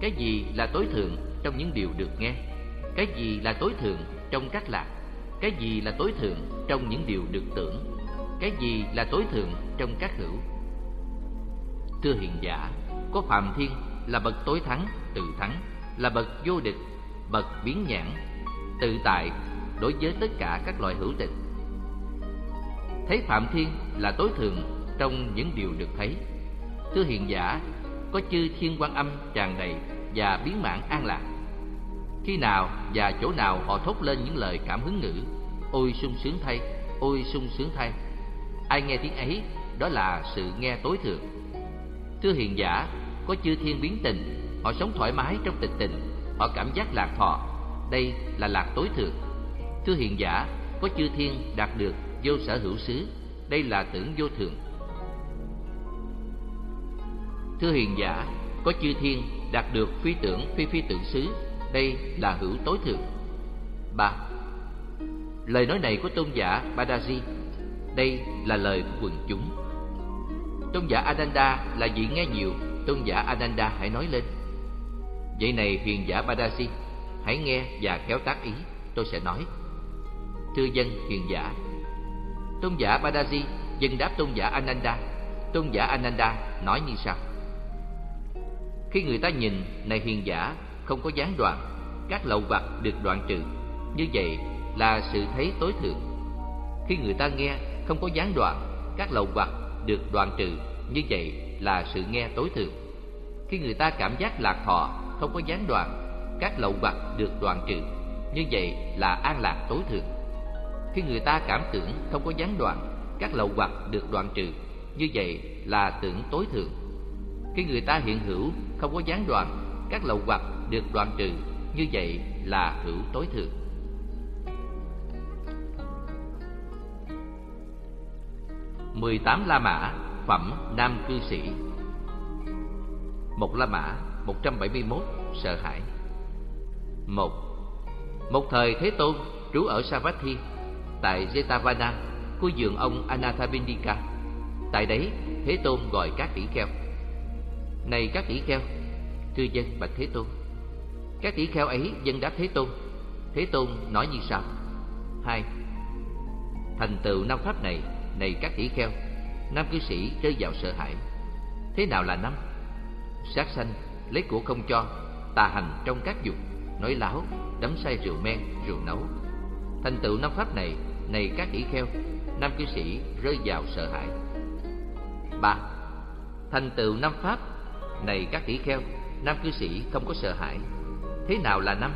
Cái gì là tối thượng trong những điều được nghe? Cái gì là tối thượng trong các lạc? Cái gì là tối thượng trong những điều được tưởng? Cái gì là tối thượng trong các hữu? Thưa hiền giả, có Phạm Thiên là bậc tối thắng, tự thắng, là bậc vô địch, bậc biến nhãn, tự tại đối với tất cả các loại hữu tình. Thấy Phạm Thiên là tối thượng trong những điều được thấy. Thưa hiền giả, có chư thiên quan âm tràn đầy và biến mãn an lạc. Khi nào và chỗ nào họ thốt lên những lời cảm hứng ngữ, ôi sung sướng thay, ôi sung sướng thay. Ai nghe tiếng ấy, đó là sự nghe tối thượng. Thưa hiền giả, có chư thiên biến tình, họ sống thoải mái trong tịch tình, họ cảm giác lạc thọ, đây là lạc tối thượng. Thưa hiền giả, có chư thiên đạt được vô sở hữu xứ, đây là tưởng vô thượng. Thưa hiền giả, có chư thiên đạt được phi tưởng phi phi tưởng xứ, đây là hữu tối thượng. ba Lời nói này của tôn giả Badaji, đây là lời của quần chúng. Tôn giả Ananda là vị nghe nhiều, tôn giả Ananda hãy nói lên. Vậy này hiền giả Badasi hãy nghe và kéo tác ý, tôi sẽ nói. Thưa dân hiền giả, tôn giả Badaji dân đáp tôn giả Ananda. Tôn giả Ananda nói như sau: Khi người ta nhìn này hiền giả không có gián đoạn, các lậu vặt được đoạn trừ, như vậy là sự thấy tối thượng. Khi người ta nghe không có gián đoạn, các lậu vặt được đoạn trừ, như vậy là sự nghe tối thượng. Khi người ta cảm giác lạc thọ không có gián đoạn, các lậu vặt được đoạn trừ, như vậy là an lạc tối thượng. Khi người ta cảm tưởng không có gián đoạn, các lậu vặt được đoạn trừ, như vậy là tưởng tối thượng. Khi người ta hiện hữu không có gián đoạn, các lậu vặt được đoạn trừ, như vậy là hữu tối thượng. Mười tám La Mã, Phẩm Nam Cư Sĩ. Một La Mã, một trăm bảy mươi 171 Sợ hãi. Một. Một thời Thế Tôn, trú ở Savatthi, Tại Jetavana, của giường ông Anathapindika Tại đấy, Thế Tôn gọi các tỷ kheo. Này các tỷ kheo, Thưa dân bạch Thế Tôn, Các tỷ kheo ấy dân đáp Thế Tôn. Thế Tôn nói như sau. Hai. Thành tựu năm pháp này này các tỷ kheo Nam cư sĩ rơi vào sợ hãi Thế nào là năm? Sát sanh, lấy của không cho Tà hành trong các dục Nói láo, đấm say rượu men, rượu nấu Thành tựu năm pháp này Này các tỷ kheo Nam cư sĩ rơi vào sợ hãi ba Thành tựu năm pháp Này các tỷ kheo Nam cư sĩ không có sợ hãi Thế nào là năm?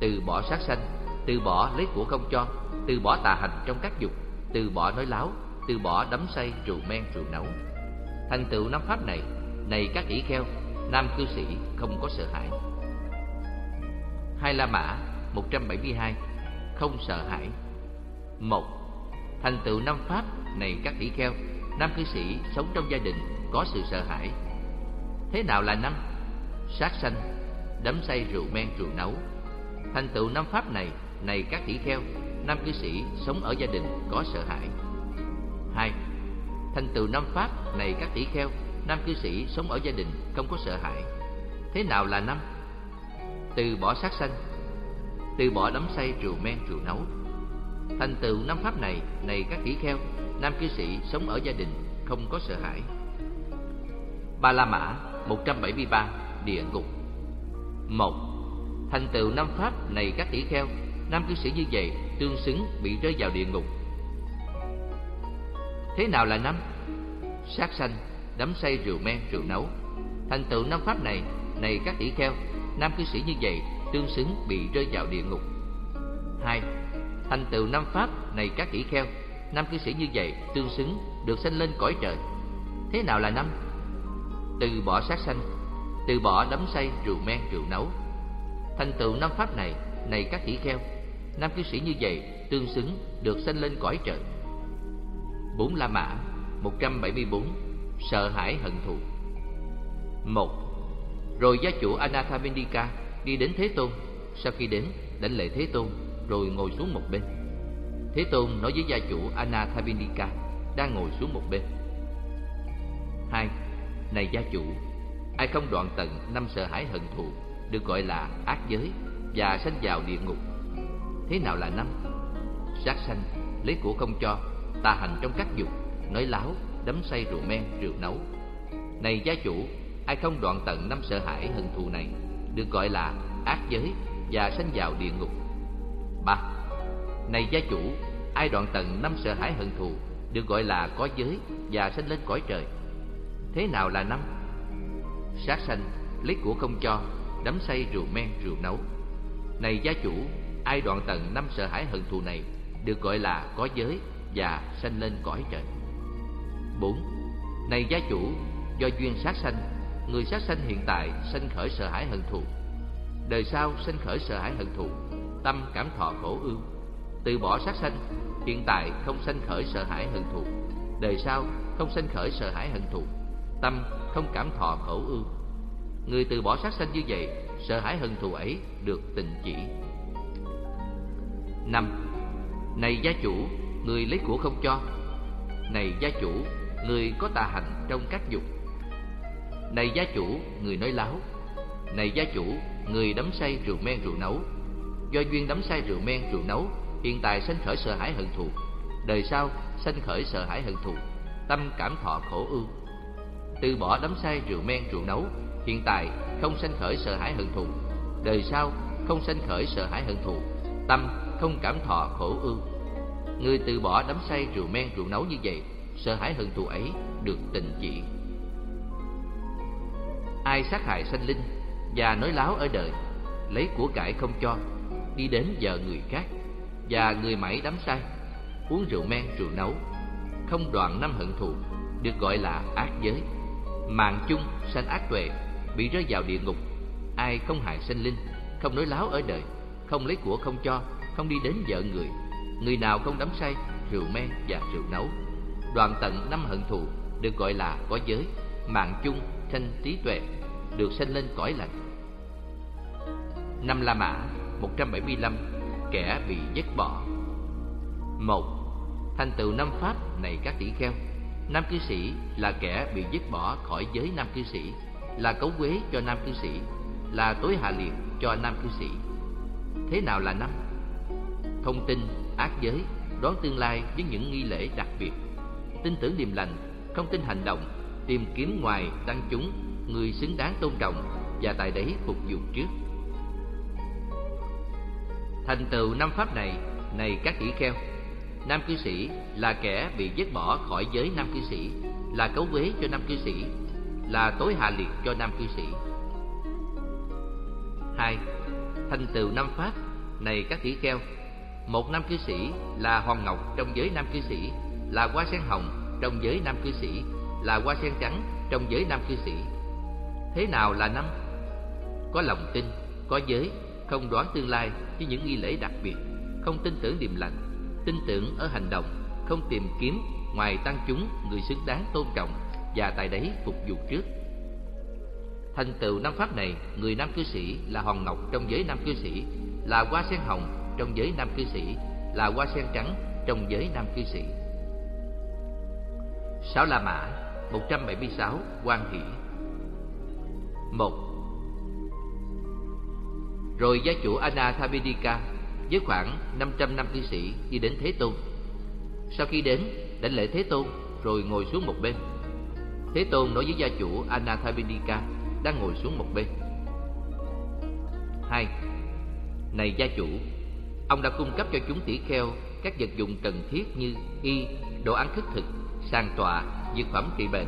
Từ bỏ sát sanh Từ bỏ lấy của không cho Từ bỏ tà hành trong các dục từ bỏ nói láo, Từ bỏ đấm say rượu men rượu nấu. Thành tựu năm pháp này Này các tỷ kheo, Nam cư sĩ không có sợ hãi. Hai La Mã 172 Không sợ hãi. Một, Thành tựu năm pháp Này các tỷ kheo, Nam cư sĩ sống trong gia đình Có sự sợ hãi. Thế nào là năm? Sát sanh Đấm say rượu men rượu nấu. Thành tựu năm pháp này Này các tỷ kheo Nam cư sĩ sống ở gia đình có sợ hãi. Hai, Thành tựu năm pháp Này các tỷ kheo, Nam cư sĩ sống ở gia đình không có sợ hãi. Thế nào là năm? Từ bỏ sát sanh, Từ bỏ đấm say rượu men rượu nấu. Thành tựu năm pháp này Này các tỷ kheo, Nam cư sĩ sống ở gia đình không có sợ hãi. Ba La Mã 173 Địa ngục. Một, Thành tựu năm pháp này các tỷ kheo, Nam cư sĩ như vậy tương xứng bị rơi vào địa ngục. Thế nào là năm? Sát sanh, đắm say rượu men, rượu nấu. Thành tựu năm pháp này Này các tỷ kheo Nam cư sĩ như vậy tương xứng bị rơi vào địa ngục. Hai Thành tựu năm pháp này các tỷ kheo Nam cư sĩ như vậy tương xứng được sanh lên cõi trời. Thế nào là năm? Từ bỏ sát sanh Từ bỏ đắm say rượu men rượu nấu. Thành tựu năm pháp này Này các tỷ kheo Nam cư sĩ như vậy, tương xứng, được sanh lên cõi trời. Bốn La Mã 174 Sợ hãi hận thù. Một, Rồi gia chủ Anathamendika đi đến Thế Tôn. Sau khi đến đánh lễ Thế Tôn, Rồi ngồi xuống một bên. Thế Tôn nói với gia chủ Anathamendika Đang ngồi xuống một bên. Hai, Này gia chủ, Ai không đoạn tận năm sợ hãi hận thù, Được gọi là ác giới, Và sanh vào địa ngục Thế nào là năm? Sát sanh, lấy của không cho Tà hành trong các dục Nói láo, đấm say rượu men, rượu nấu. Này gia chủ Ai không đoạn tận năm sợ hãi hận thù này Được gọi là ác giới Và sanh vào địa ngục. Ba. Này gia chủ Ai đoạn tận năm sợ hãi hận thù Được gọi là có giới Và sanh lên cõi trời? Thế nào là năm? Sát sanh, lấy của không cho Đắm say rượu men, rượu nấu. Này gia chủ Ai đoạn tận năm sợ hãi hận thù này Được gọi là có giới Và sanh lên cõi trời. Bốn, Này gia chủ, Do duyên sát sanh, Người sát sanh hiện tại sanh khởi sợ hãi hận thù. Đời sau sanh khởi sợ hãi hận thù, Tâm cảm thọ khổ ưu. Từ bỏ sát sanh, Hiện tại không sanh khởi sợ hãi hận thù. Đời sau không sanh khởi sợ hãi hận thù, Tâm không cảm thọ khổ ưu. Người từ bỏ sát sanh như vậy, Sợ hãi hận thù ấy được tình chỉ năm, Này gia chủ, Người lấy của không cho. Này gia chủ, Người có tà hành trong các dục. Này gia chủ, Người nói láo. Này gia chủ, Người đắm say rượu men rượu nấu. Do duyên đắm say rượu men rượu nấu, Hiện tại sanh khởi sợ hãi hận thù. Đời sau, sanh khởi sợ hãi hận thù, Tâm cảm thọ khổ ưu. Từ bỏ đắm say rượu men rượu nấu, Hiện tại không sanh khởi sợ hãi hận thù. Đời sau, không sanh khởi sợ hãi hận thù, Tâm không cảm thọ khổ ưu. Người từ bỏ đắm say rượu men rượu nấu như vậy, Sợ hãi hận thù ấy được tình chỉ. Ai sát hại sanh linh Và nói láo ở đời, Lấy của cải không cho, Đi đến vợ người khác Và người mãi đắm say, Uống rượu men rượu nấu. Không đoạn năm hận thù Được gọi là ác giới. Mạng chung sanh ác tuệ Bị rơi vào địa ngục, Ai không hại sanh linh, Không nói láo ở đời, Không lấy của không cho không đi đến vợ người. Người nào không đắm say Rượu men và rượu nấu. Đoạn tận năm hận thù Được gọi là có giới Mạng chung sanh trí tuệ Được sanh lên cõi lành. Năm La Mã 175 Kẻ bị dứt bỏ. Một Thành tựu năm pháp này các tỷ kheo. Nam cư sĩ là kẻ bị dứt bỏ khỏi giới nam cư sĩ, là cấu quế cho nam cư sĩ, là tối hạ liệt cho nam cư sĩ. Thế nào là năm? Thông tin, ác giới, đoán tương lai với những nghi lễ đặc biệt, tin tưởng điềm lành, không tin hành động, tìm kiếm ngoài tăng chúng, người xứng đáng tôn trọng và tại đấy phục vụ trước. Thành tựu năm pháp này, này các tỷ kheo, nam cư sĩ là kẻ bị dứt bỏ khỏi giới nam cư sĩ, là cấu quế cho nam cư sĩ, là tối hạ liệt cho nam cư sĩ. 2. Thành tựu năm pháp này các tỷ kheo, một nam cư sĩ là hoàng ngọc trong giới nam cư sĩ, là hoa sen hồng trong giới nam cư sĩ, là hoa sen trắng trong giới nam cư sĩ. Thế nào là năm? Có lòng tin, có giới, không đoán tương lai với những nghi lễ đặc biệt, không tin tưởng điềm lành, tin tưởng ở hành động, không tìm kiếm ngoài tăng chúng người xứng đáng tôn trọng và tại đấy phục vụ trước. Thành tựu năm pháp này, người nam cư sĩ là hoàng ngọc trong giới nam cư sĩ, là hoa sen hồng trong giới nam cư sĩ, là hoa sen trắng trong giới nam cư sĩ. Sáu La Mã 176 Quan Hỷ một Rồi gia chủ Anathabidika với khoảng 500 năm cư sĩ đi đến Thế Tôn. Sau khi đến, đảnh lễ Thế Tôn rồi ngồi xuống một bên. Thế Tôn nói với gia chủ Anathabidika đang ngồi xuống một bên. Hai, Này gia chủ, ông đã cung cấp cho chúng tỷ kheo các vật dụng cần thiết như y, đồ ăn thức thực, sàn tọa, dược phẩm trị bệnh.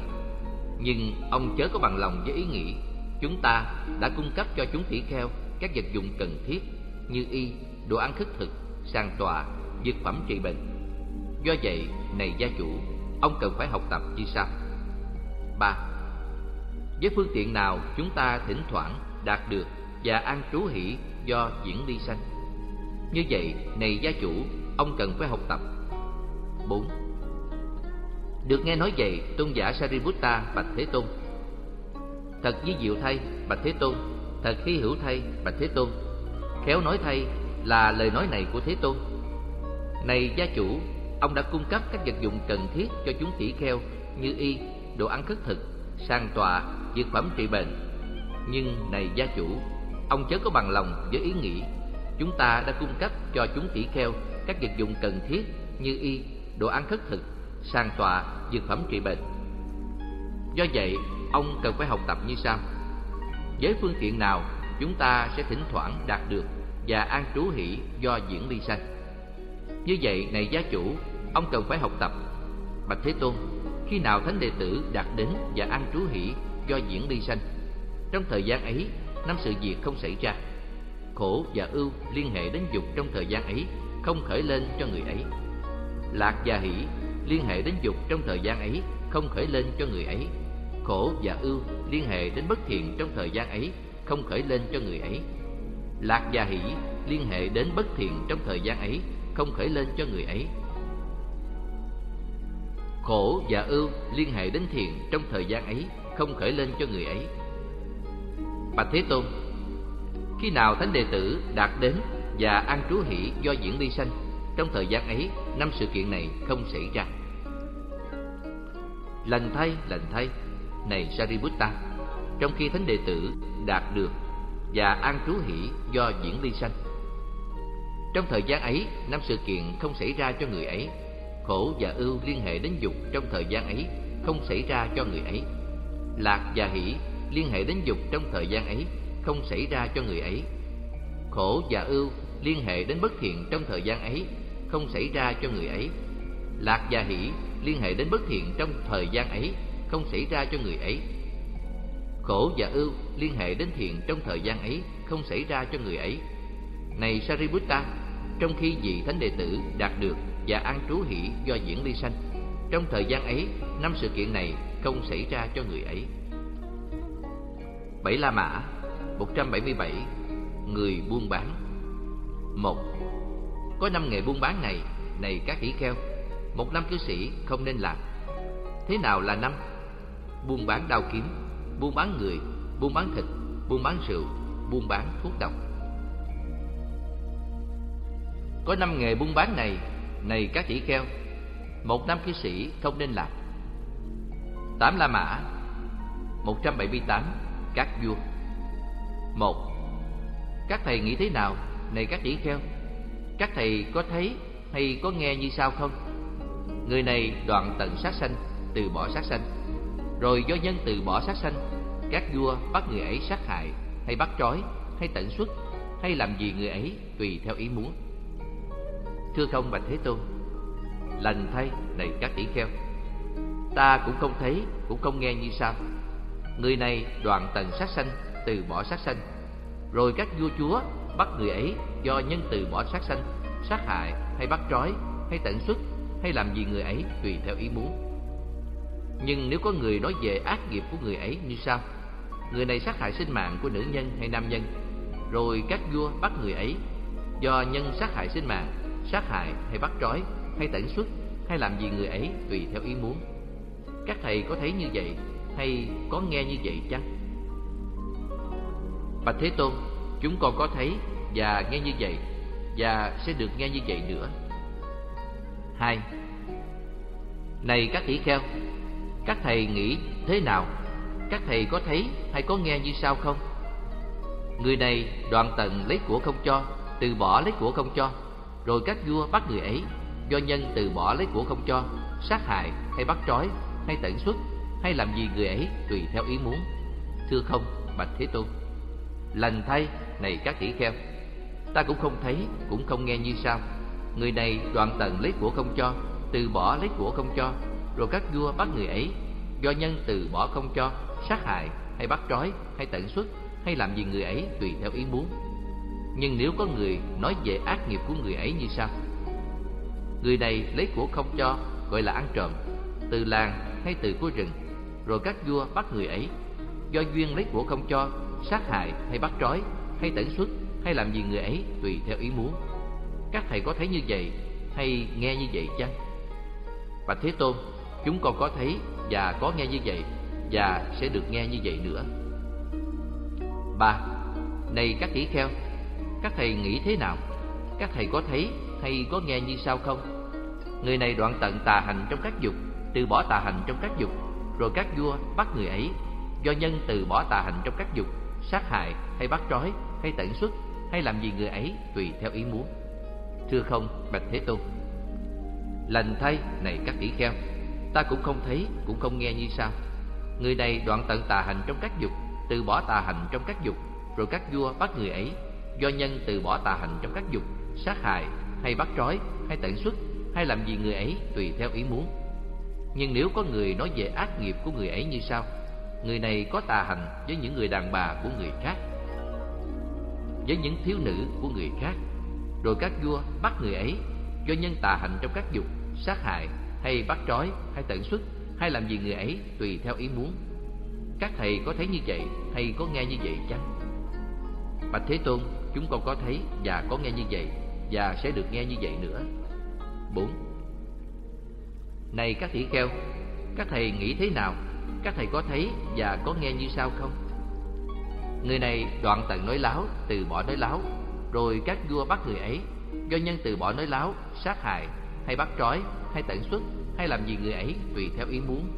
Nhưng ông chớ có bằng lòng với ý nghĩ chúng ta đã cung cấp cho chúng tỷ kheo các vật dụng cần thiết như y, đồ ăn thức thực, sàn tọa, dược phẩm trị bệnh. Do vậy, này gia chủ, ông cần phải học tập như sau. 3. Với phương tiện nào chúng ta thỉnh thoảng đạt được và an trú hỷ do diễn đi sanh? Như vậy, này gia chủ, ông cần phải học tập. 4. Được nghe nói vậy, tôn giả Sariputta bạch Thế Tôn. Thật di diệu thay, bạch Thế Tôn, thật hy hữu thay, bạch Thế Tôn. Khéo nói thay là lời nói này của Thế Tôn. Này gia chủ, ông đã cung cấp các vật dụng cần thiết cho chúng tỷ kheo như y, đồ ăn khất thực, sang tòa, dược phẩm trị bệnh. Nhưng này gia chủ, ông chớ có bằng lòng với ý nghĩ chúng ta đã cung cấp cho chúng tỷ kheo các vật dụng cần thiết như y, đồ ăn khất thực, sàn tọa, dược phẩm trị bệnh. Do vậy, ông cần phải học tập như sau. Với phương tiện nào chúng ta sẽ thỉnh thoảng đạt được và an trú hỷ do diễn ly sanh. Như vậy, này gia chủ, ông cần phải học tập. Bạch Thế Tôn, khi nào thánh đệ tử đạt đến và an trú hỷ do diễn ly sanh? Trong thời gian ấy, năm sự việc không xảy ra. Khổ và ưu liên hệ đến dục trong thời gian ấy không khởi lên cho người ấy. Lạc và hỷ liên hệ đến dục trong thời gian ấy không khởi lên cho người ấy. Khổ và ưu liên hệ đến bất thiện trong thời gian ấy không khởi lên cho người ấy. Lạc và hỷ liên hệ đến bất thiện trong thời gian ấy không khởi lên cho người ấy. Khổ và ưu liên hệ đến thiện trong thời gian ấy không khởi lên cho người ấy. Bạch Thế Tôn, khi nào thánh đệ tử đạt đến và an trú hỷ do diễn ly sanh, trong thời gian ấy năm sự kiện này không xảy ra. Lành thay, lành thay, này Sariputta, trong khi thánh đệ tử đạt được và an trú hỷ do diễn ly sanh. Trong thời gian ấy, năm sự kiện không xảy ra cho người ấy. Khổ và ưu liên hệ đến dục trong thời gian ấy không xảy ra cho người ấy. Lạc và hỷ liên hệ đến dục trong thời gian ấy không xảy ra cho người ấy. Khổ và ưu liên hệ đến bất thiện trong thời gian ấy không xảy ra cho người ấy. Lạc và hỷ liên hệ đến bất thiện trong thời gian ấy không xảy ra cho người ấy. Khổ và ưu liên hệ đến thiện trong thời gian ấy không xảy ra cho người ấy. Này Sariputta, trong khi vị thánh đệ tử đạt được và an trú hỷ do diễn ly sanh, trong thời gian ấy, năm sự kiện này không xảy ra cho người ấy. Bảy La Mã 177 Người buôn bán một Có năm nghề buôn bán này, này các tỷ kheo, một năm cư sĩ không nên làm. Thế nào là năm? Buôn bán đao kiếm, buôn bán người, buôn bán thịt, buôn bán rượu, buôn bán thuốc độc. Có năm nghề buôn bán này, này các tỷ kheo, một năm cư sĩ không nên làm. Tám La Mã 178 Các vua một Các thầy nghĩ thế nào, này các tỷ kheo? Các thầy có thấy hay có nghe như sao không? Người này đoạn tận sát sanh, từ bỏ sát sanh Rồi do nhân từ bỏ sát sanh Các vua bắt người ấy sát hại Hay bắt trói, hay tận xuất Hay làm gì người ấy tùy theo ý muốn Thưa không Bạch Thế Tôn Lành thay này các tỷ kheo Ta cũng không thấy, cũng không nghe như sao Người này đoạn tận sát sanh, từ bỏ sát sanh. Rồi các vua chúa bắt người ấy do nhân từ bỏ sát sanh, Sát hại hay bắt trói hay tận xuất hay làm gì người ấy tùy theo ý muốn. Nhưng nếu có người nói về ác nghiệp của người ấy như sau: Người này sát hại sinh mạng của nữ nhân hay nam nhân. Rồi các vua bắt người ấy Do nhân sát hại sinh mạng, Sát hại hay bắt trói hay tận xuất hay làm gì người ấy tùy theo ý muốn. Các thầy có thấy như vậy hay có nghe như vậy chăng? Bạch thế tôn, chúng con có thấy và nghe như vậy và sẽ được nghe như vậy nữa. Hai, này các tỷ kheo, các thầy nghĩ thế nào? Các thầy có thấy hay có nghe như sao không? Người này đoạn tận lấy của không cho, từ bỏ lấy của không cho, rồi các vua bắt người ấy, do nhân từ bỏ lấy của không cho, sát hại hay bắt trói, hay tận xuất, hay làm gì người ấy tùy theo ý muốn. Thưa không, bạch thế tôn? Lành thay, này các tỷ kheo. Ta cũng không thấy, cũng không nghe như sao. Người này đoạn tận lấy của không cho, từ bỏ lấy của không cho. Rồi các vua bắt người ấy, do nhân từ bỏ không cho, sát hại, hay bắt trói, hay tận xuất, hay làm gì người ấy tùy theo ý muốn. Nhưng nếu có người nói về ác nghiệp của người ấy như sao? Người này lấy của không cho, gọi là ăn trộm, từ làng hay từ của rừng. Rồi các vua bắt người ấy, do duyên lấy của không cho sát hại hay bắt trói, hay tẩn xuất, hay làm gì người ấy tùy theo ý muốn. Các thầy có thấy như vậy hay nghe như vậy chăng? Bạch thế tôn, chúng con có thấy và có nghe như vậy và sẽ được nghe như vậy nữa. Ba, này các tỷ kheo, các thầy nghĩ thế nào? Các thầy có thấy hay có nghe như sao không? Người này đoạn tận tà hành trong các dục, từ bỏ tà hành trong các dục, rồi các vua bắt người ấy do nhân từ bỏ tà hành trong các dục sát hại hay bắt trói hay tẩy xuất hay làm gì người ấy tùy theo ý muốn. Thưa không, bạch thế tôn? Lành thay này các tỷ kheo, ta cũng không thấy, cũng không nghe như sao. Người này đoạn tận tà hành trong các dục, từ bỏ tà hành trong các dục, rồi các vua bắt người ấy. Do nhân từ bỏ tà hành trong các dục, sát hại hay bắt trói hay tẩy xuất hay làm gì người ấy tùy theo ý muốn. Nhưng nếu có người nói về ác nghiệp của người ấy như sau Người này có tà hành với những người đàn bà của người khác Với những thiếu nữ của người khác Rồi các vua bắt người ấy Do nhân tà hành trong các dục Sát hại hay bắt trói hay tận xuất Hay làm gì người ấy tùy theo ý muốn Các thầy có thấy như vậy hay có nghe như vậy chăng Bạch Thế Tôn chúng con có thấy và có nghe như vậy Và sẽ được nghe như vậy nữa Bốn. Này các tỷ kheo, các thầy nghĩ thế nào? Các thầy có thấy và có nghe như sao không? Người này đoạn tận nói láo, từ bỏ nói láo, rồi các vua bắt người ấy, do nhân từ bỏ nói láo, sát hại, hay bắt trói, hay tận xuất, hay làm gì người ấy tùy theo ý muốn.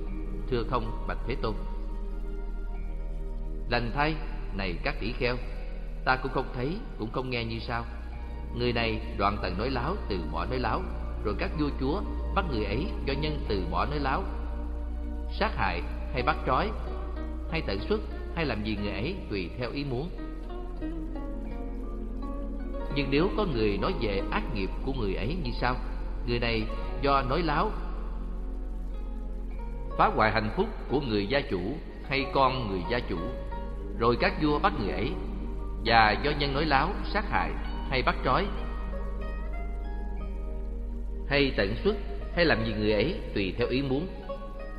Thưa không, bạch Thế Tôn. Lành thay, này các tỷ kheo, ta cũng không thấy, cũng không nghe như sao. Người này đoạn tận nói láo, từ bỏ nói láo, rồi các vua chúa bắt người ấy do nhân từ bỏ nói láo sát hại hay bắt trói, hay tận xuất, hay làm gì người ấy tùy theo ý muốn. Nhưng nếu có người nói về ác nghiệp của người ấy như sau, người này do nói láo, phá hoại hạnh phúc của người gia chủ hay con người gia chủ, rồi các vua bắt người ấy, và do nhân nói láo, sát hại hay bắt trói, hay tận xuất, hay làm gì người ấy tùy theo ý muốn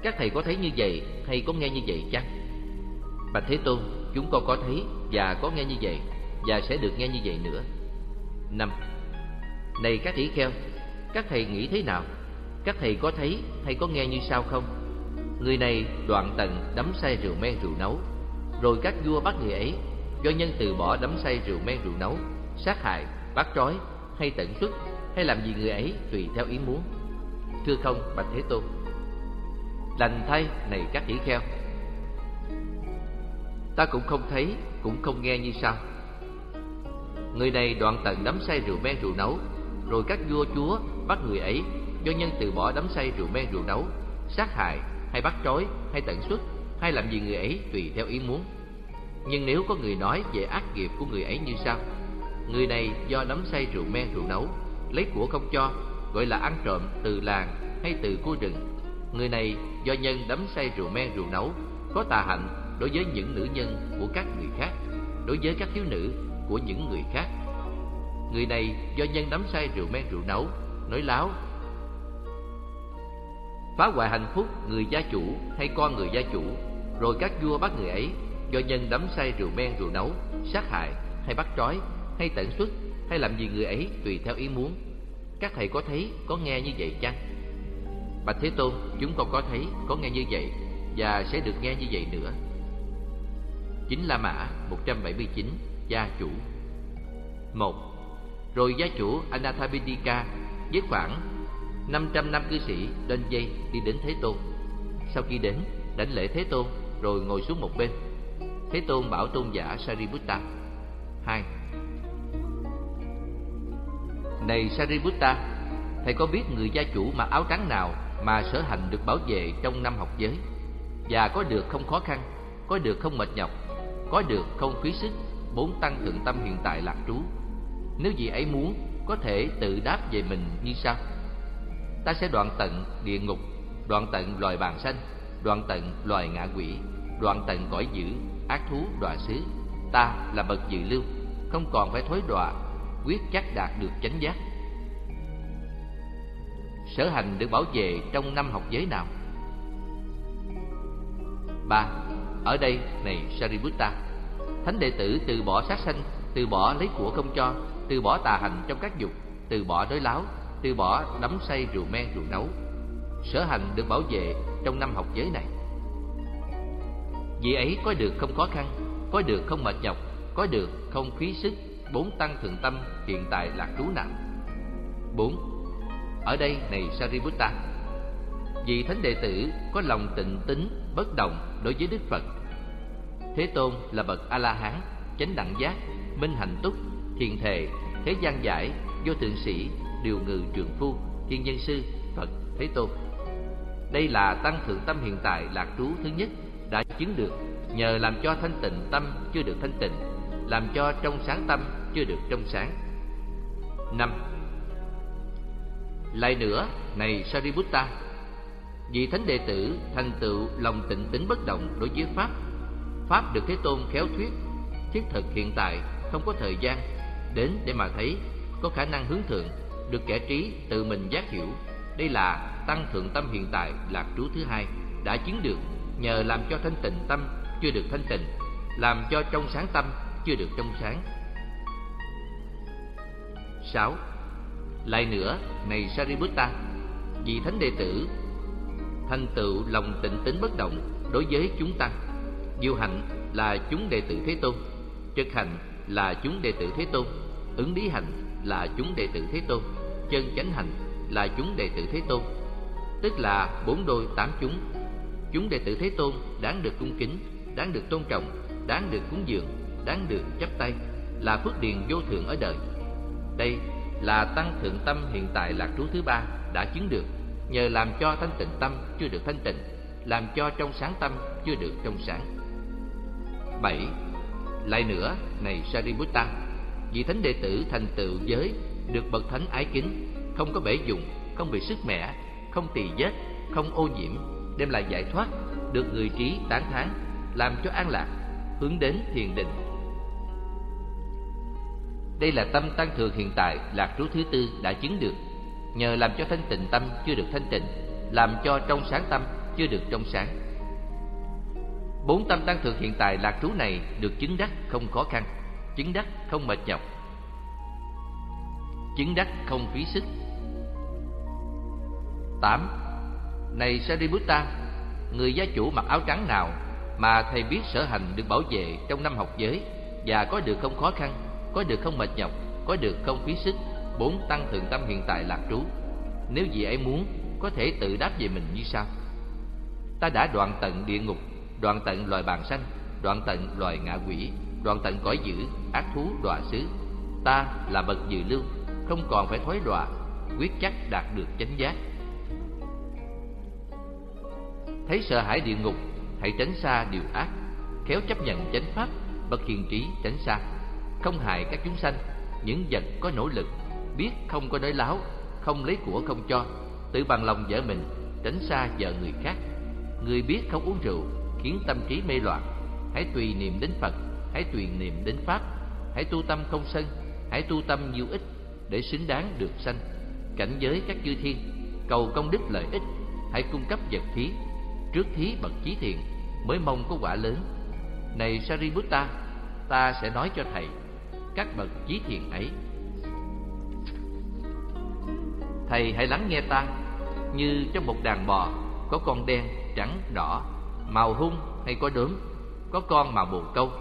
các thầy có thấy như vậy hay có nghe như vậy chăng? Bạch thế tôn, chúng con có thấy và có nghe như vậy, và sẽ được nghe như vậy nữa. Năm. Này các tỷ kheo, các thầy nghĩ thế nào? Các thầy có thấy hay có nghe như sao không? Người này đoạn tận đắm say rượu men rượu nấu, rồi các vua bắt người ấy, do nhân từ bỏ đắm say rượu men rượu nấu, sát hại, bắt trói, hay tận xuất, hay làm gì người ấy tùy theo ý muốn. Thưa không, bạch thế tôn? Lành thay này các tỷ kheo Ta cũng không thấy, Cũng không nghe như sao? Người này đoạn tận đắm say rượu men rượu nấu, Rồi các vua chúa bắt người ấy, Do nhân từ bỏ đắm say rượu men rượu nấu, Sát hại hay bắt trói hay tận xuất, Hay làm gì người ấy tùy theo ý muốn Nhưng nếu có người nói về ác nghiệp của người ấy như sao? Người này do đắm say rượu men rượu nấu, Lấy của không cho, Gọi là ăn trộm từ làng hay từ cua rừng Người này do nhân đắm say rượu men rượu nấu Có tà hạnh đối với những nữ nhân của các người khác Đối với các thiếu nữ của những người khác Người này do nhân đắm say rượu men rượu nấu Nói láo Phá hoại hạnh phúc người gia chủ hay con người gia chủ Rồi các vua bắt người ấy Do nhân đắm say rượu men rượu nấu Sát hại hay bắt trói hay tận xuất Hay làm gì người ấy tùy theo ý muốn Các thầy có thấy, có nghe như vậy chăng? Bạch Thế Tôn, chúng con có thấy, có nghe như vậy Và sẽ được nghe như vậy nữa. Chính La Mã 179 Gia chủ. Một Rồi gia chủ Anathapindika Với khoảng 500 năm cư sĩ đơn dây đi đến Thế Tôn. Sau khi đến, đảnh lễ Thế Tôn Rồi ngồi xuống một bên. Thế Tôn bảo tôn giả Sariputta. Hai Này Sariputta Thầy có biết người gia chủ mặc áo trắng nào mà sở hành được bảo vệ trong năm học giới. Và có được không khó khăn, Có được không mệt nhọc, Có được không phí sức Bốn tăng thượng tâm hiện tại lạc trú. Nếu vị ấy muốn, Có thể tự đáp về mình như sau. Ta sẽ đoạn tận địa ngục, Đoạn tận loài bàn xanh Đoạn tận loài ngạ quỷ Đoạn tận cõi dữ, Ác thú, đọa xứ. Ta là bậc dự lưu, Không còn phải thối đọa, Quyết chắc đạt được chánh giác. Sở hành được bảo vệ trong năm học giới nào? ba, Ở đây này, Sariputta. Thánh đệ tử từ bỏ sát sanh, Từ bỏ lấy của không cho, Từ bỏ tà hành trong các dục, Từ bỏ đối láo, Từ bỏ đắm say rượu men rượu nấu. Sở hành được bảo vệ trong năm học giới này. Vì ấy có được không khó khăn, Có được không mệt nhọc, Có được không phí sức, Bốn tăng thượng tâm hiện tại lạc trú nặng bốn ở đây này Sariputta vị thánh đệ tử có lòng tịnh tính bất động đối với Đức Phật Thế Tôn là bậc A-la-hán, chánh đẳng giác, minh hạnh túc, thiền thề, thế gian giải, vô thượng sĩ, điều ngự trường phu, thiên nhân sư, Phật, Thế Tôn. Đây là tăng thượng tâm hiện tại lạc trú thứ nhất đã chứng được nhờ làm cho thanh tịnh tâm chưa được thanh tịnh, làm cho trong sáng tâm chưa được trong sáng. năm lại nữa, này Sariputta, vì thánh đệ tử thành tựu lòng tịnh tính bất động đối với pháp. Pháp được Thế Tôn khéo thuyết Thiết thực hiện tại Không có thời gian Đến để mà thấy Có khả năng hướng thượng Được kẻ trí tự mình giác hiểu. Đây là tăng thượng tâm hiện tại Lạc trú thứ hai Đã chứng được Nhờ làm cho thanh tịnh tâm Chưa được thanh tịnh Làm cho trong sáng tâm Chưa được trong sáng. 6. Lại nữa, này Sariputta, vì thánh đệ tử thành tựu lòng tịnh tính bất động đối với chúng tăng Diệu hạnh là chúng đệ tử Thế Tôn Trực hạnh là chúng đệ tử Thế Tôn Ứng lý hạnh là chúng đệ tử Thế Tôn Chân chánh hạnh là chúng đệ tử Thế Tôn. Tức là bốn đôi tám chúng. Chúng đệ tử Thế Tôn đáng được cung kính Đáng được tôn trọng Đáng được cúng dường Đáng được chấp tay Là phước điền vô thượng ở đời. Đây là tăng thượng tâm hiện tại lạc trú thứ ba đã chứng được Nhờ làm cho thanh tịnh tâm chưa được thanh tịnh Làm cho trong sáng tâm chưa được trong sáng 7. Lại nữa, này Sariputta, vị thánh đệ tử thành tựu giới được bậc thánh ái kính, không có bể dụng, không bị sức mẻ, không tỳ vết, không ô nhiễm, đem lại giải thoát, được người trí tán thán, làm cho an lạc, hướng đến thiền định. Đây là tâm tăng thường hiện tại lạc trú thứ tư đã chứng được, nhờ làm cho thanh tịnh tâm chưa được thanh tịnh, làm cho trong sáng tâm chưa được trong sáng. Bốn tâm tăng thường hiện tại lạc trú này được chứng đắc không khó khăn, chứng đắc không mệt nhọc, chứng đắc không phí sức. 8. Này Sariputta, người gia chủ mặc áo trắng nào mà thầy biết sở hành được bảo vệ trong năm học giới và có được không khó khăn, có được không mệt nhọc, có được không phí sức, bốn tăng thượng tâm hiện tại lạc trú. Nếu gì ấy muốn, có thể tự đáp về mình như sau. Ta đã đoạn tận địa ngục, đoạn tận loài bàn xanh, đoạn tận loài ngạ quỷ, đoạn tận cõi dữ, ác thú đọa xứ. Ta là bậc dự lưu, không còn phải thối đọa, quyết chắc đạt được chánh giác. Thấy sợ hãi địa ngục, hãy tránh xa điều ác, khéo chấp nhận chánh pháp, bậc hiền trí tránh xa, không hại các chúng sanh, những vật có nỗ lực, biết không có nói láo, không lấy của không cho, tự bằng lòng vợ mình, tránh xa vợ người khác. Người biết không uống rượu, khiến tâm trí mê loạn, hãy tùy niệm đến Phật, hãy tùy niệm đến Pháp, hãy tu tâm không sân, hãy tu tâm nhiều ích để xứng đáng được sanh. Cảnh giới các chư thiên, cầu công đức lợi ích, hãy cung cấp vật thí, trước thí bậc chí thiện mới mong có quả lớn. Này Sariputta, ta sẽ nói cho thầy các bậc chí thiện ấy. Thầy hãy lắng nghe ta, như trong một đàn bò có con đen, trắng, đỏ, màu hung hay có đốm, có con màu bồ câu.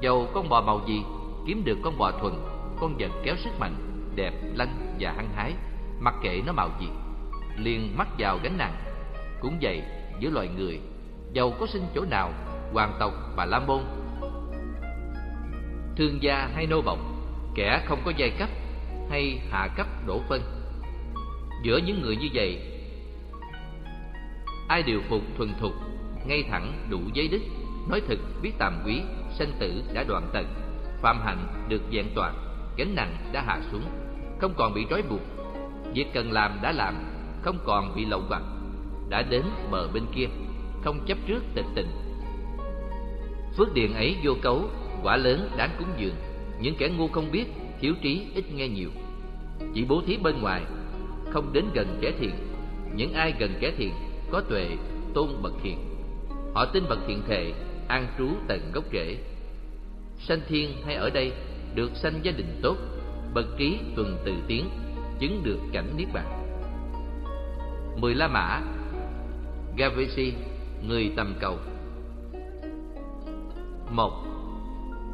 Dầu con bò màu gì, kiếm được con bò thuần, con vật kéo sức mạnh, đẹp, lanh và hăng hái, mặc kệ nó màu gì, liền mắc vào gánh nặng. Cũng vậy, giữa loài người, dầu có sinh chỗ nào, hoàng tộc và la môn, thương gia hay nô bộc, kẻ không có giai cấp hay hạ cấp đổ phân. Giữa những người như vậy, ai điều phục thuần thục, ngay thẳng đủ giấy đức, nói thực biết tàm quý, sanh tử đã đoạn tận, phạm hạnh được vẹn toàn, gánh nặng đã hạ xuống, không còn bị trói buộc, việc cần làm đã làm, không còn bị lậu vặt, đã đến bờ bên kia, không chấp trước tịch tình. Phước điện ấy vô cấu, quả lớn đáng cúng dường, những kẻ ngu không biết, thiếu trí ít nghe nhiều. Chỉ bố thí bên ngoài, không đến gần kẻ thiện. Những ai gần kẻ thiện, có tuệ, tôn bậc thiện. Họ tin bậc thiện thệ, an trú tận gốc rễ. Sanh thiên hay ở đây, được sanh gia đình tốt, bậc trí tuần từ tiến, chứng được cảnh niết bàn. Mười La Mã Gavesi, người tầm cầu một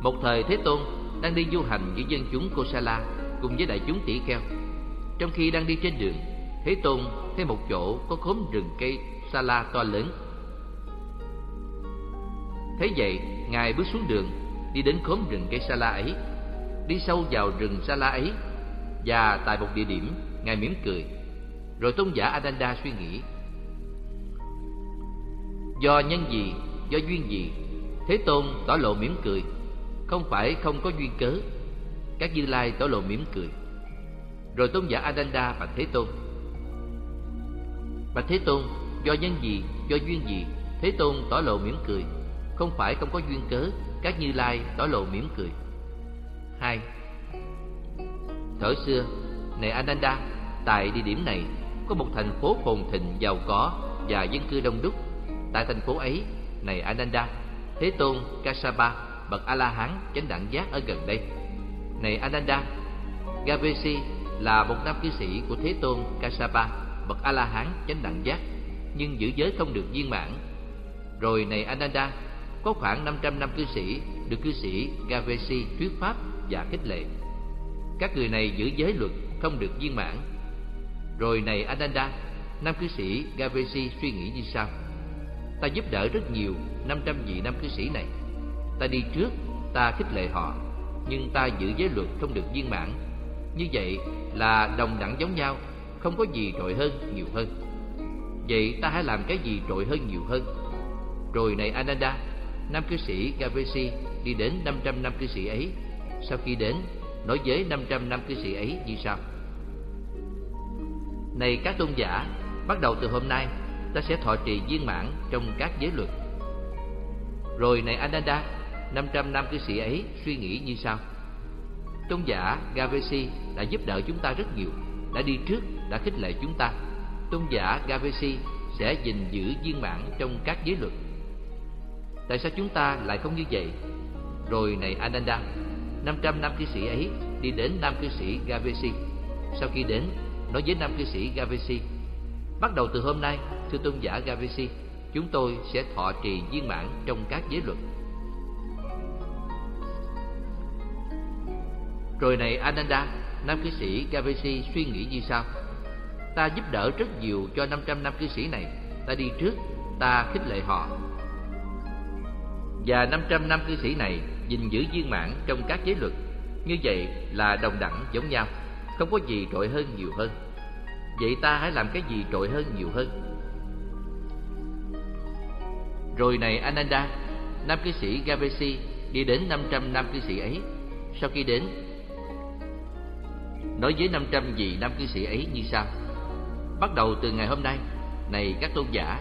một thời Thế Tôn đang đi du hành với dân chúng Kosala cùng với đại chúng tỷ kheo. Trong khi đang đi trên đường, Thế Tôn thấy một chỗ có khóm rừng cây Sala to lớn. Thế vậy, Ngài bước xuống đường, đi đến khóm rừng cây Sala ấy, đi sâu vào rừng Sala ấy, và tại một địa điểm, Ngài mỉm cười. Rồi tôn giả Ananda suy nghĩ, Do nhân gì, do duyên gì, Thế Tôn tỏ lộ mỉm cười, không phải không có duyên cớ. Các Như Lai tỏ lộ mỉm cười. Rồi tôn giả ananda bạch Thế Tôn. Bạch Thế Tôn, do nhân gì, do duyên gì, Thế Tôn tỏ lộ mỉm cười, không phải không có duyên cớ, các Như Lai tỏ lộ mỉm cười. Hai. Thở xưa, này Ananda, tại địa điểm này có một thành phố phồn thịnh giàu có và dân cư đông đúc. Tại thành phố ấy, này Ananda, Thế Tôn Kasapa bậc A La Hán chánh đẳng giác ở gần đây. Này Ananda, Gavesi là một nam cư sĩ của Thế Tôn Kasapa bậc A La Hán chánh đẳng giác, nhưng giữ giới không được viên mãn. Rồi này Ananda, có khoảng 500 năm cư sĩ được cư sĩ Gavesi thuyết pháp và khích lệ. Các người này giữ giới luật không được viên mãn. Rồi này Ananda, nam cư sĩ Gavesi suy nghĩ như sau: Ta giúp đỡ rất nhiều 500 vị nam cư sĩ này. Ta đi trước, ta khích lệ họ, nhưng ta giữ giới luật không được viên mãn. Như vậy là đồng đẳng giống nhau, không có gì trội hơn, nhiều hơn. Vậy ta hãy làm cái gì trội hơn, nhiều hơn? Rồi này Ananda, nam cư sĩ Gavesi đi đến 500 năm cư sĩ ấy. Sau khi đến, nói với 500 năm cư sĩ ấy như sau. Này các tôn giả, bắt đầu từ hôm nay, ta sẽ thọ trì viên mãn trong các giới luật. Rồi này Ananda, 500 năm cư sĩ ấy suy nghĩ như sau. Tôn giả Gavesi đã giúp đỡ chúng ta rất nhiều, đã đi trước, đã khích lệ chúng ta. Tôn giả Gavesi sẽ gìn giữ viên mãn trong các giới luật. Tại sao chúng ta lại không như vậy? Rồi này Ananda, 500 năm cư sĩ ấy đi đến nam cư sĩ Gavesi. Sau khi đến, nói với nam cư sĩ Gavesi, bắt đầu từ hôm nay, thưa tôn giả Gavesi, chúng tôi sẽ thọ trì viên mãn trong các giới luật. Rồi này Ananda, nam cư sĩ Gavesi suy nghĩ như sau: Ta giúp đỡ rất nhiều cho 500 năm cư sĩ này, ta đi trước, ta khích lệ họ. Và 500 năm cư sĩ này gìn giữ viên mãn trong các giới luật. Như vậy là đồng đẳng giống nhau, không có gì trội hơn nhiều hơn. Vậy ta hãy làm cái gì trội hơn nhiều hơn? Rồi này Ananda, nam cư sĩ Gavesi đi đến 500 nam cư sĩ ấy. Sau khi đến, nói với 500 vị nam cư sĩ ấy như sau: Bắt đầu từ ngày hôm nay, này các tôn giả,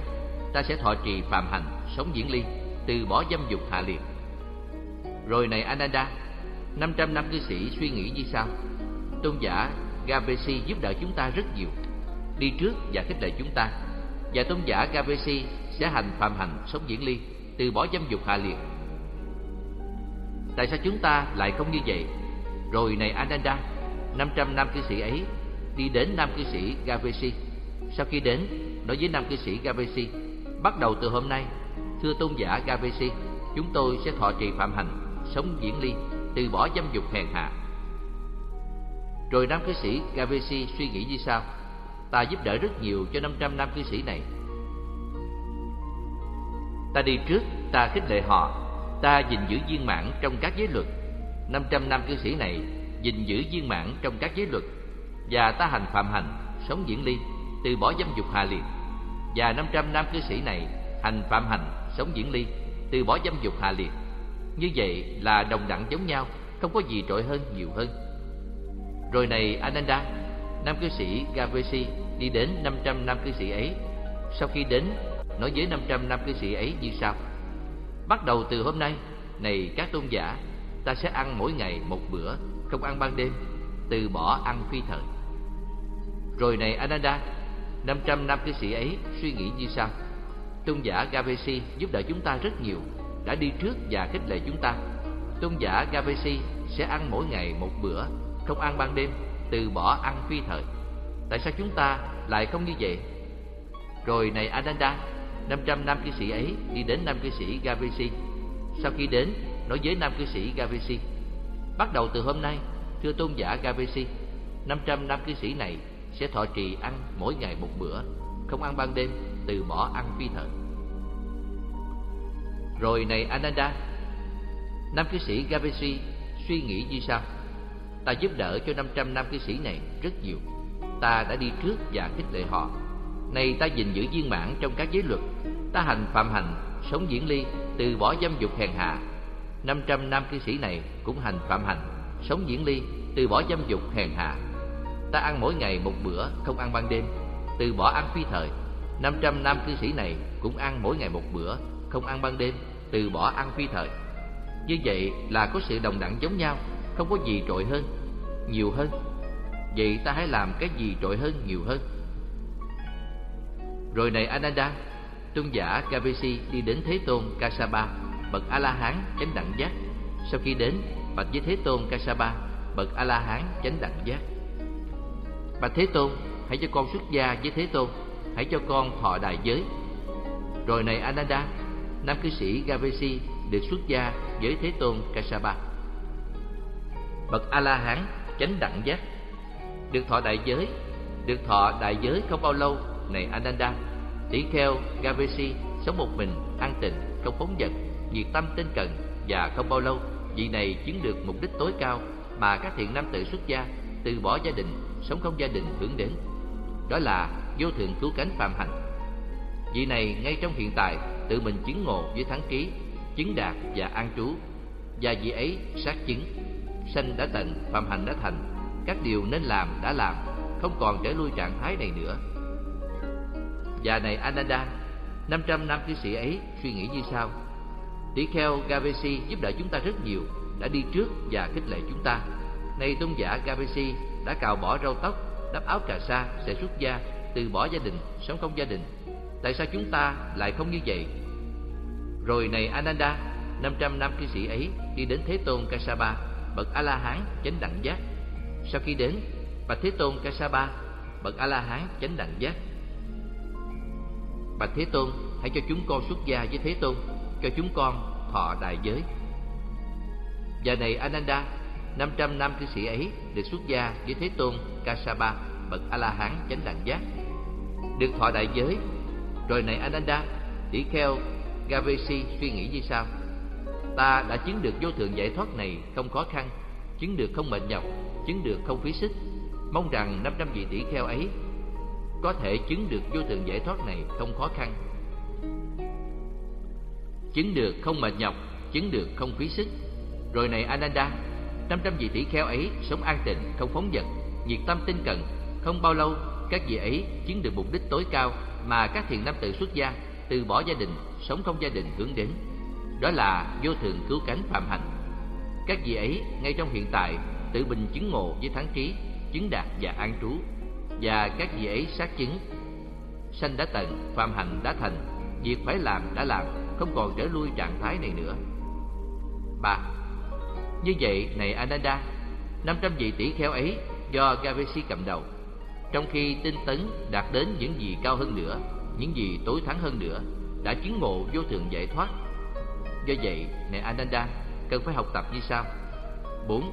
ta sẽ thọ trì phạm hành, sống diễn ly, từ bỏ dâm dục hạ liệt. Rồi này Ananda, 500 nam cư sĩ suy nghĩ như sau: Tôn giả Gavesi giúp đỡ chúng ta rất nhiều, đi trước và khích lệ chúng ta. Và tôn giả Gavesi sẽ hành phạm hành sống diễn ly, từ bỏ dâm dục hạ liệt. Tại sao chúng ta lại không như vậy? Rồi này Ananda, 500 nam cư sĩ ấy đi đến nam cư sĩ Gavesi. Sau khi đến, nói với nam cư sĩ Gavesi, bắt đầu từ hôm nay, thưa tôn giả Gavesi, chúng tôi sẽ thọ trì phạm hành, sống diễn ly, từ bỏ dâm dục hèn hạ. Rồi nam cư sĩ Gavesi suy nghĩ như sau: Ta giúp đỡ rất nhiều cho 500 nam cư sĩ này. Ta đi trước, ta khích lệ họ, ta gìn giữ viên mãn trong các giới luật. 500 năm cư sĩ này gìn giữ viên mãn trong các giới luật và ta hành phạm hành, sống diễn ly, từ bỏ dâm dục hạ liệt. Và 500 nam cư sĩ này hành phạm hành, sống diễn ly, từ bỏ dâm dục hạ liệt. Như vậy là đồng đẳng giống nhau, không có gì trội hơn nhiều hơn. Rồi này Ananda, nam cư sĩ Gavesi đi đến 500 nam cư sĩ ấy. Sau khi đến nói với 500 nam cư sĩ ấy như sau: Bắt đầu từ hôm nay, này các tôn giả, ta sẽ ăn mỗi ngày một bữa, không ăn ban đêm, từ bỏ ăn phi thời. Rồi này Ananda, 500 năm cư sĩ ấy suy nghĩ như sau: Tôn giả Gavesi giúp đỡ chúng ta rất nhiều, đã đi trước và khích lệ chúng ta. Tôn giả Gavesi sẽ ăn mỗi ngày một bữa, không ăn ban đêm, từ bỏ ăn phi thời. Tại sao chúng ta lại không như vậy? Rồi này Ananda, 500 nam cư sĩ ấy đi đến nam cư sĩ Gavesi. Sau khi đến, nói với nam cư sĩ Gavesi, bắt đầu từ hôm nay, thưa tôn giả Gavesi, 500 nam cư sĩ này sẽ thọ trì ăn mỗi ngày một bữa, không ăn ban đêm, từ bỏ ăn phi thợ. Rồi này Ananda, nam cư sĩ Gavesi suy nghĩ như sau: Ta giúp đỡ cho 500 nam cư sĩ này rất nhiều. Ta đã đi trước và khích lệ họ này ta gìn giữ viên mãn trong các giới luật Ta hành phạm hành, sống diễn ly, từ bỏ dâm dục hèn hạ năm trăm nam cư sĩ này cũng hành phạm hành, sống diễn ly, từ bỏ dâm dục hèn hạ. Ta ăn mỗi ngày một bữa, không ăn ban đêm, từ bỏ ăn phi thời. Năm trăm nam cư sĩ này cũng ăn mỗi ngày một bữa, không ăn ban đêm, từ bỏ ăn phi thời. Như vậy là có sự đồng đẳng giống nhau, không có gì trội hơn, nhiều hơn. Vậy ta hãy làm cái gì trội hơn nhiều hơn? Rồi này Ananda, tôn giả Kavesi đi đến Thế Tôn Kasapa, bậc A-la-hán chánh đẳng giác. Sau khi đến, bạch với Thế Tôn Kasapa, bậc A-la-hán chánh đẳng giác. Bạch Thế Tôn, hãy cho con xuất gia với Thế Tôn, hãy cho con thọ đại giới. Rồi này Ananda, nam cư sĩ Gavesi được xuất gia với Thế Tôn Kasapa. Bậc A-la-hán chánh đẳng giác, được thọ đại giới, được thọ đại giới không bao lâu này Ananda tỷ kheo Gavesi sống một mình an tịnh không phóng dật nhiệt tâm tinh cần và không bao lâu vị này chứng được mục đích tối cao mà các thiện nam tự xuất gia từ bỏ gia đình sống không gia đình hướng đến. Đó là vô thượng cứu cánh phạm hạnh. Vị này ngay trong hiện tại tự mình chứng ngộ với thắng ký chứng đạt và an trú. Và vị ấy sát chứng sanh đã tận phạm hạnh đã thành. Các điều nên làm đã làm không còn trở lui trạng thái này nữa. Và này Ananda, 500 năm cư sĩ ấy suy nghĩ như sau. Tỷ kheo Gavesi giúp đỡ chúng ta rất nhiều, đã đi trước và khích lệ chúng ta. Này tôn giả Gavesi đã cào bỏ râu tóc, đắp áo cà sa, sẽ xuất gia, từ bỏ gia đình, sống không gia đình. Tại sao chúng ta lại không như vậy? Rồi này Ananda, 500 năm cư sĩ ấy đi đến Thế Tôn Kasapa, bậc A-la-hán chánh đẳng giác. Sau khi đến, bạch Thế Tôn Kasapa, bậc A-la-hán chánh đẳng giác Bạch Thế Tôn, hãy cho chúng con xuất gia với Thế Tôn, cho chúng con thọ đại giới. Giờ này Ananda, 500 năm cư sĩ ấy được xuất gia với Thế Tôn Kasapa, bậc A-la-hán chánh đẳng giác, được thọ đại giới. Rồi này Ananda, tỷ kheo Gavesi suy nghĩ như sau Ta đã chứng được vô thượng giải thoát này không khó khăn Chứng được không mệt nhọc Chứng được không phí sức Mong rằng 500 vị tỷ kheo ấy Có thể chứng được vô thượng giải thoát này không khó khăn Chứng được không mệt nhọc Chứng được không phí sức Rồi này Ananda 500 vị tỷ kheo ấy sống an tịnh, không phóng dật, nhiệt tâm tinh cần, không bao lâu các vị ấy chứng được mục đích tối cao mà các thiền nam tự xuất gia, từ bỏ gia đình, sống không gia đình hướng đến. Đó là vô thường cứu cánh phạm hạnh. Các vị ấy ngay trong hiện tại tự bình chứng ngộ với thắng trí, chứng đạt và an trú. Và các vị ấy xác chứng sanh đã tận, phạm hạnh đã thành, việc phải làm đã làm, không còn trở lui trạng thái này nữa. 3. Như vậy, này Ananda, 500 vị tỷ kheo ấy do Gavesi cầm đầu, trong khi tinh tấn đạt đến những gì cao hơn nữa, những gì tối thắng hơn nữa, đã chứng ngộ vô thượng giải thoát. Do vậy, này Ananda, cần phải học tập như sau. 4.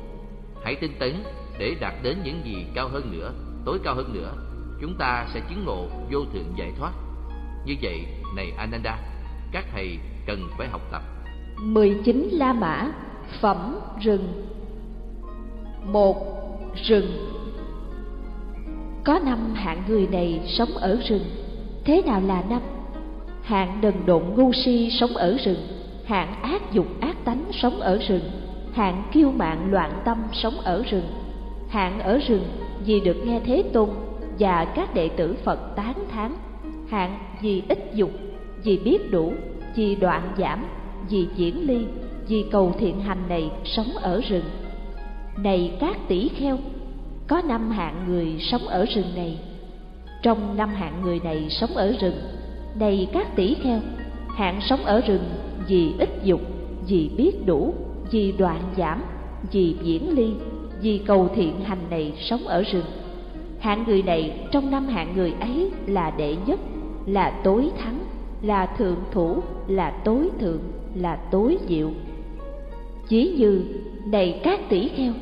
Hãy tinh tấn để đạt đến những gì cao hơn nữa, tối cao hơn nữa, chúng ta sẽ chứng ngộ vô thượng giải thoát. Như vậy, này Ananda, các thầy cần phải học tập. 19 La Mã Phẩm rừng. một Rừng. Có năm hạng người này sống ở rừng. Thế nào là năm? Hạng đần độn ngu si sống ở rừng. Hạng ác dục ác tánh sống ở rừng. Hạng kiêu mạn loạn tâm sống ở rừng. Hạng ở rừng vì được nghe Thế Tôn Và các đệ tử Phật tán thán. Hạng vì ít dục, vì biết đủ, vì đoạn giảm, vì diễn ly vì cầu thiện hành này sống ở rừng. Này các tỷ kheo có năm hạng người sống ở rừng này. Trong năm hạng người này sống ở rừng này các tỷ kheo hạng sống ở rừng vì ích dục vì biết đủ vì đoạn giảm vì diễn ly vì cầu thiện hành này sống ở rừng. Hạng người này trong năm hạng người ấy là đệ nhất là tối thắng là thượng thủ là tối thượng là tối diệu Chỉ như, này các tỷ kheo,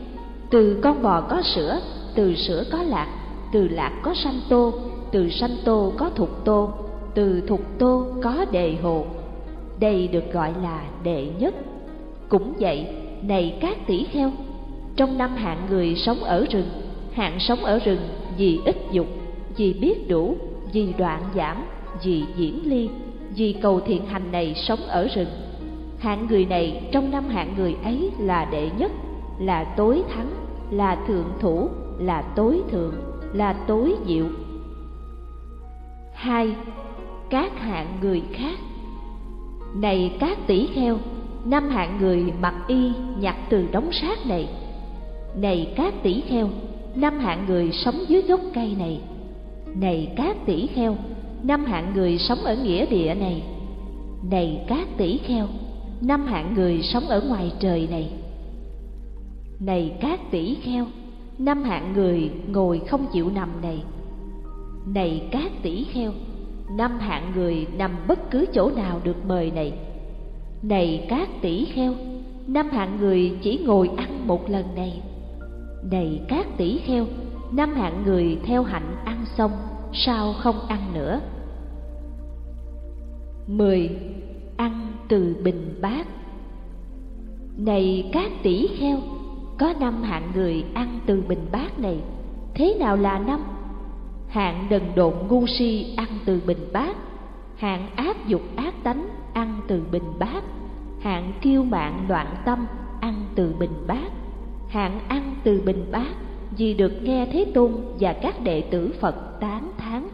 từ con bò có sữa, từ sữa có lạc, từ lạc có sanh tô, từ sanh tô có thục tô, từ thục tô có đề hồ. Đây được gọi là đệ nhất. Cũng vậy, này các tỷ kheo, trong năm hạng người sống ở rừng, hạng sống ở rừng vì ít dục, vì biết đủ, vì đoạn giảm, vì diễn ly, vì cầu thiện hành này sống ở rừng Hạng người này trong năm hạng người ấy là đệ nhất, là tối thắng, là thượng thủ, là tối thượng, là tối diệu. hai Các hạng người khác Này các tỷ kheo, năm hạng người mặc y nhặt từ đống xác này. Này các tỷ kheo, năm hạng người sống dưới gốc cây này. Này các tỷ kheo, năm hạng người sống ở nghĩa địa này. Này các tỷ kheo, năm hạng người sống ở ngoài trời này. Này các tỷ kheo năm hạng người ngồi không chịu nằm này. Này các tỷ kheo năm hạng người nằm bất cứ chỗ nào được mời này. Này các tỷ kheo năm hạng người chỉ ngồi ăn một lần này. Này các tỷ kheo năm hạng người theo hạnh ăn xong sao không ăn nữa? Mười ăn từ bình bát. Này các tỷ heo, có năm hạng người ăn từ bình bát này, thế nào là năm? Hạng đần độn ngu si ăn từ bình bát, hạng ác dục ác tánh ăn từ bình bát, hạng kiêu mạn loạn tâm ăn từ bình bát. Hạng ăn từ bình bát, vì được nghe thế tôn và các đệ tử phật tán thán.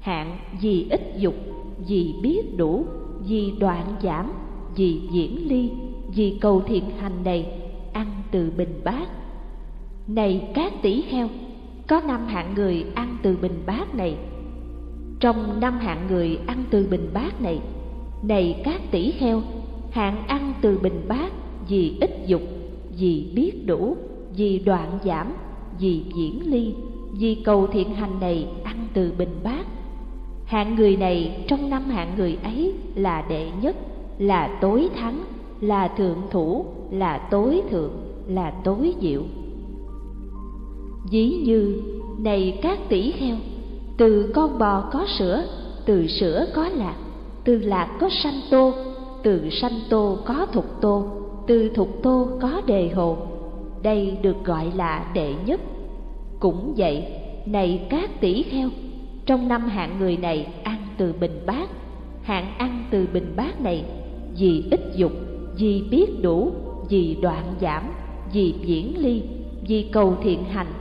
Hạng vì ít dục vì biết đủ vì đoạn giảm, vì diễn ly, vì cầu thiện hành này, ăn từ bình bát. Này các tỷ kheo, có năm hạng người ăn từ bình bát này. Trong năm hạng người ăn từ bình bát này, này các tỷ kheo, hạng ăn từ bình bát vì ít dục, vì biết đủ, vì đoạn giảm, vì diễn ly, vì cầu thiện hành này ăn từ bình bát Hạng người này trong năm hạng người ấy là đệ nhất, là tối thắng, là thượng thủ, là tối thượng, là tối diệu. dí như, này các tỷ kheo, từ con bò có sữa, từ sữa có lạc, từ lạc có sanh tô từ sanh tô có thục tô từ thục tô có đề hồ đây được gọi là đệ nhất cũng vậy này các tỷ kheo trong năm hạng người này ăn từ bình bát. Hạng ăn từ bình bát này, vì ít dục, vì biết đủ, vì đoạn giảm, vì diễn ly, vì cầu thiện hành.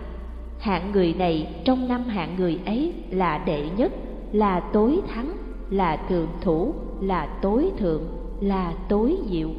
Hạng người này trong năm hạng người ấy là đệ nhất, là tối thắng, là thượng thủ, là tối thượng, là tối diệu.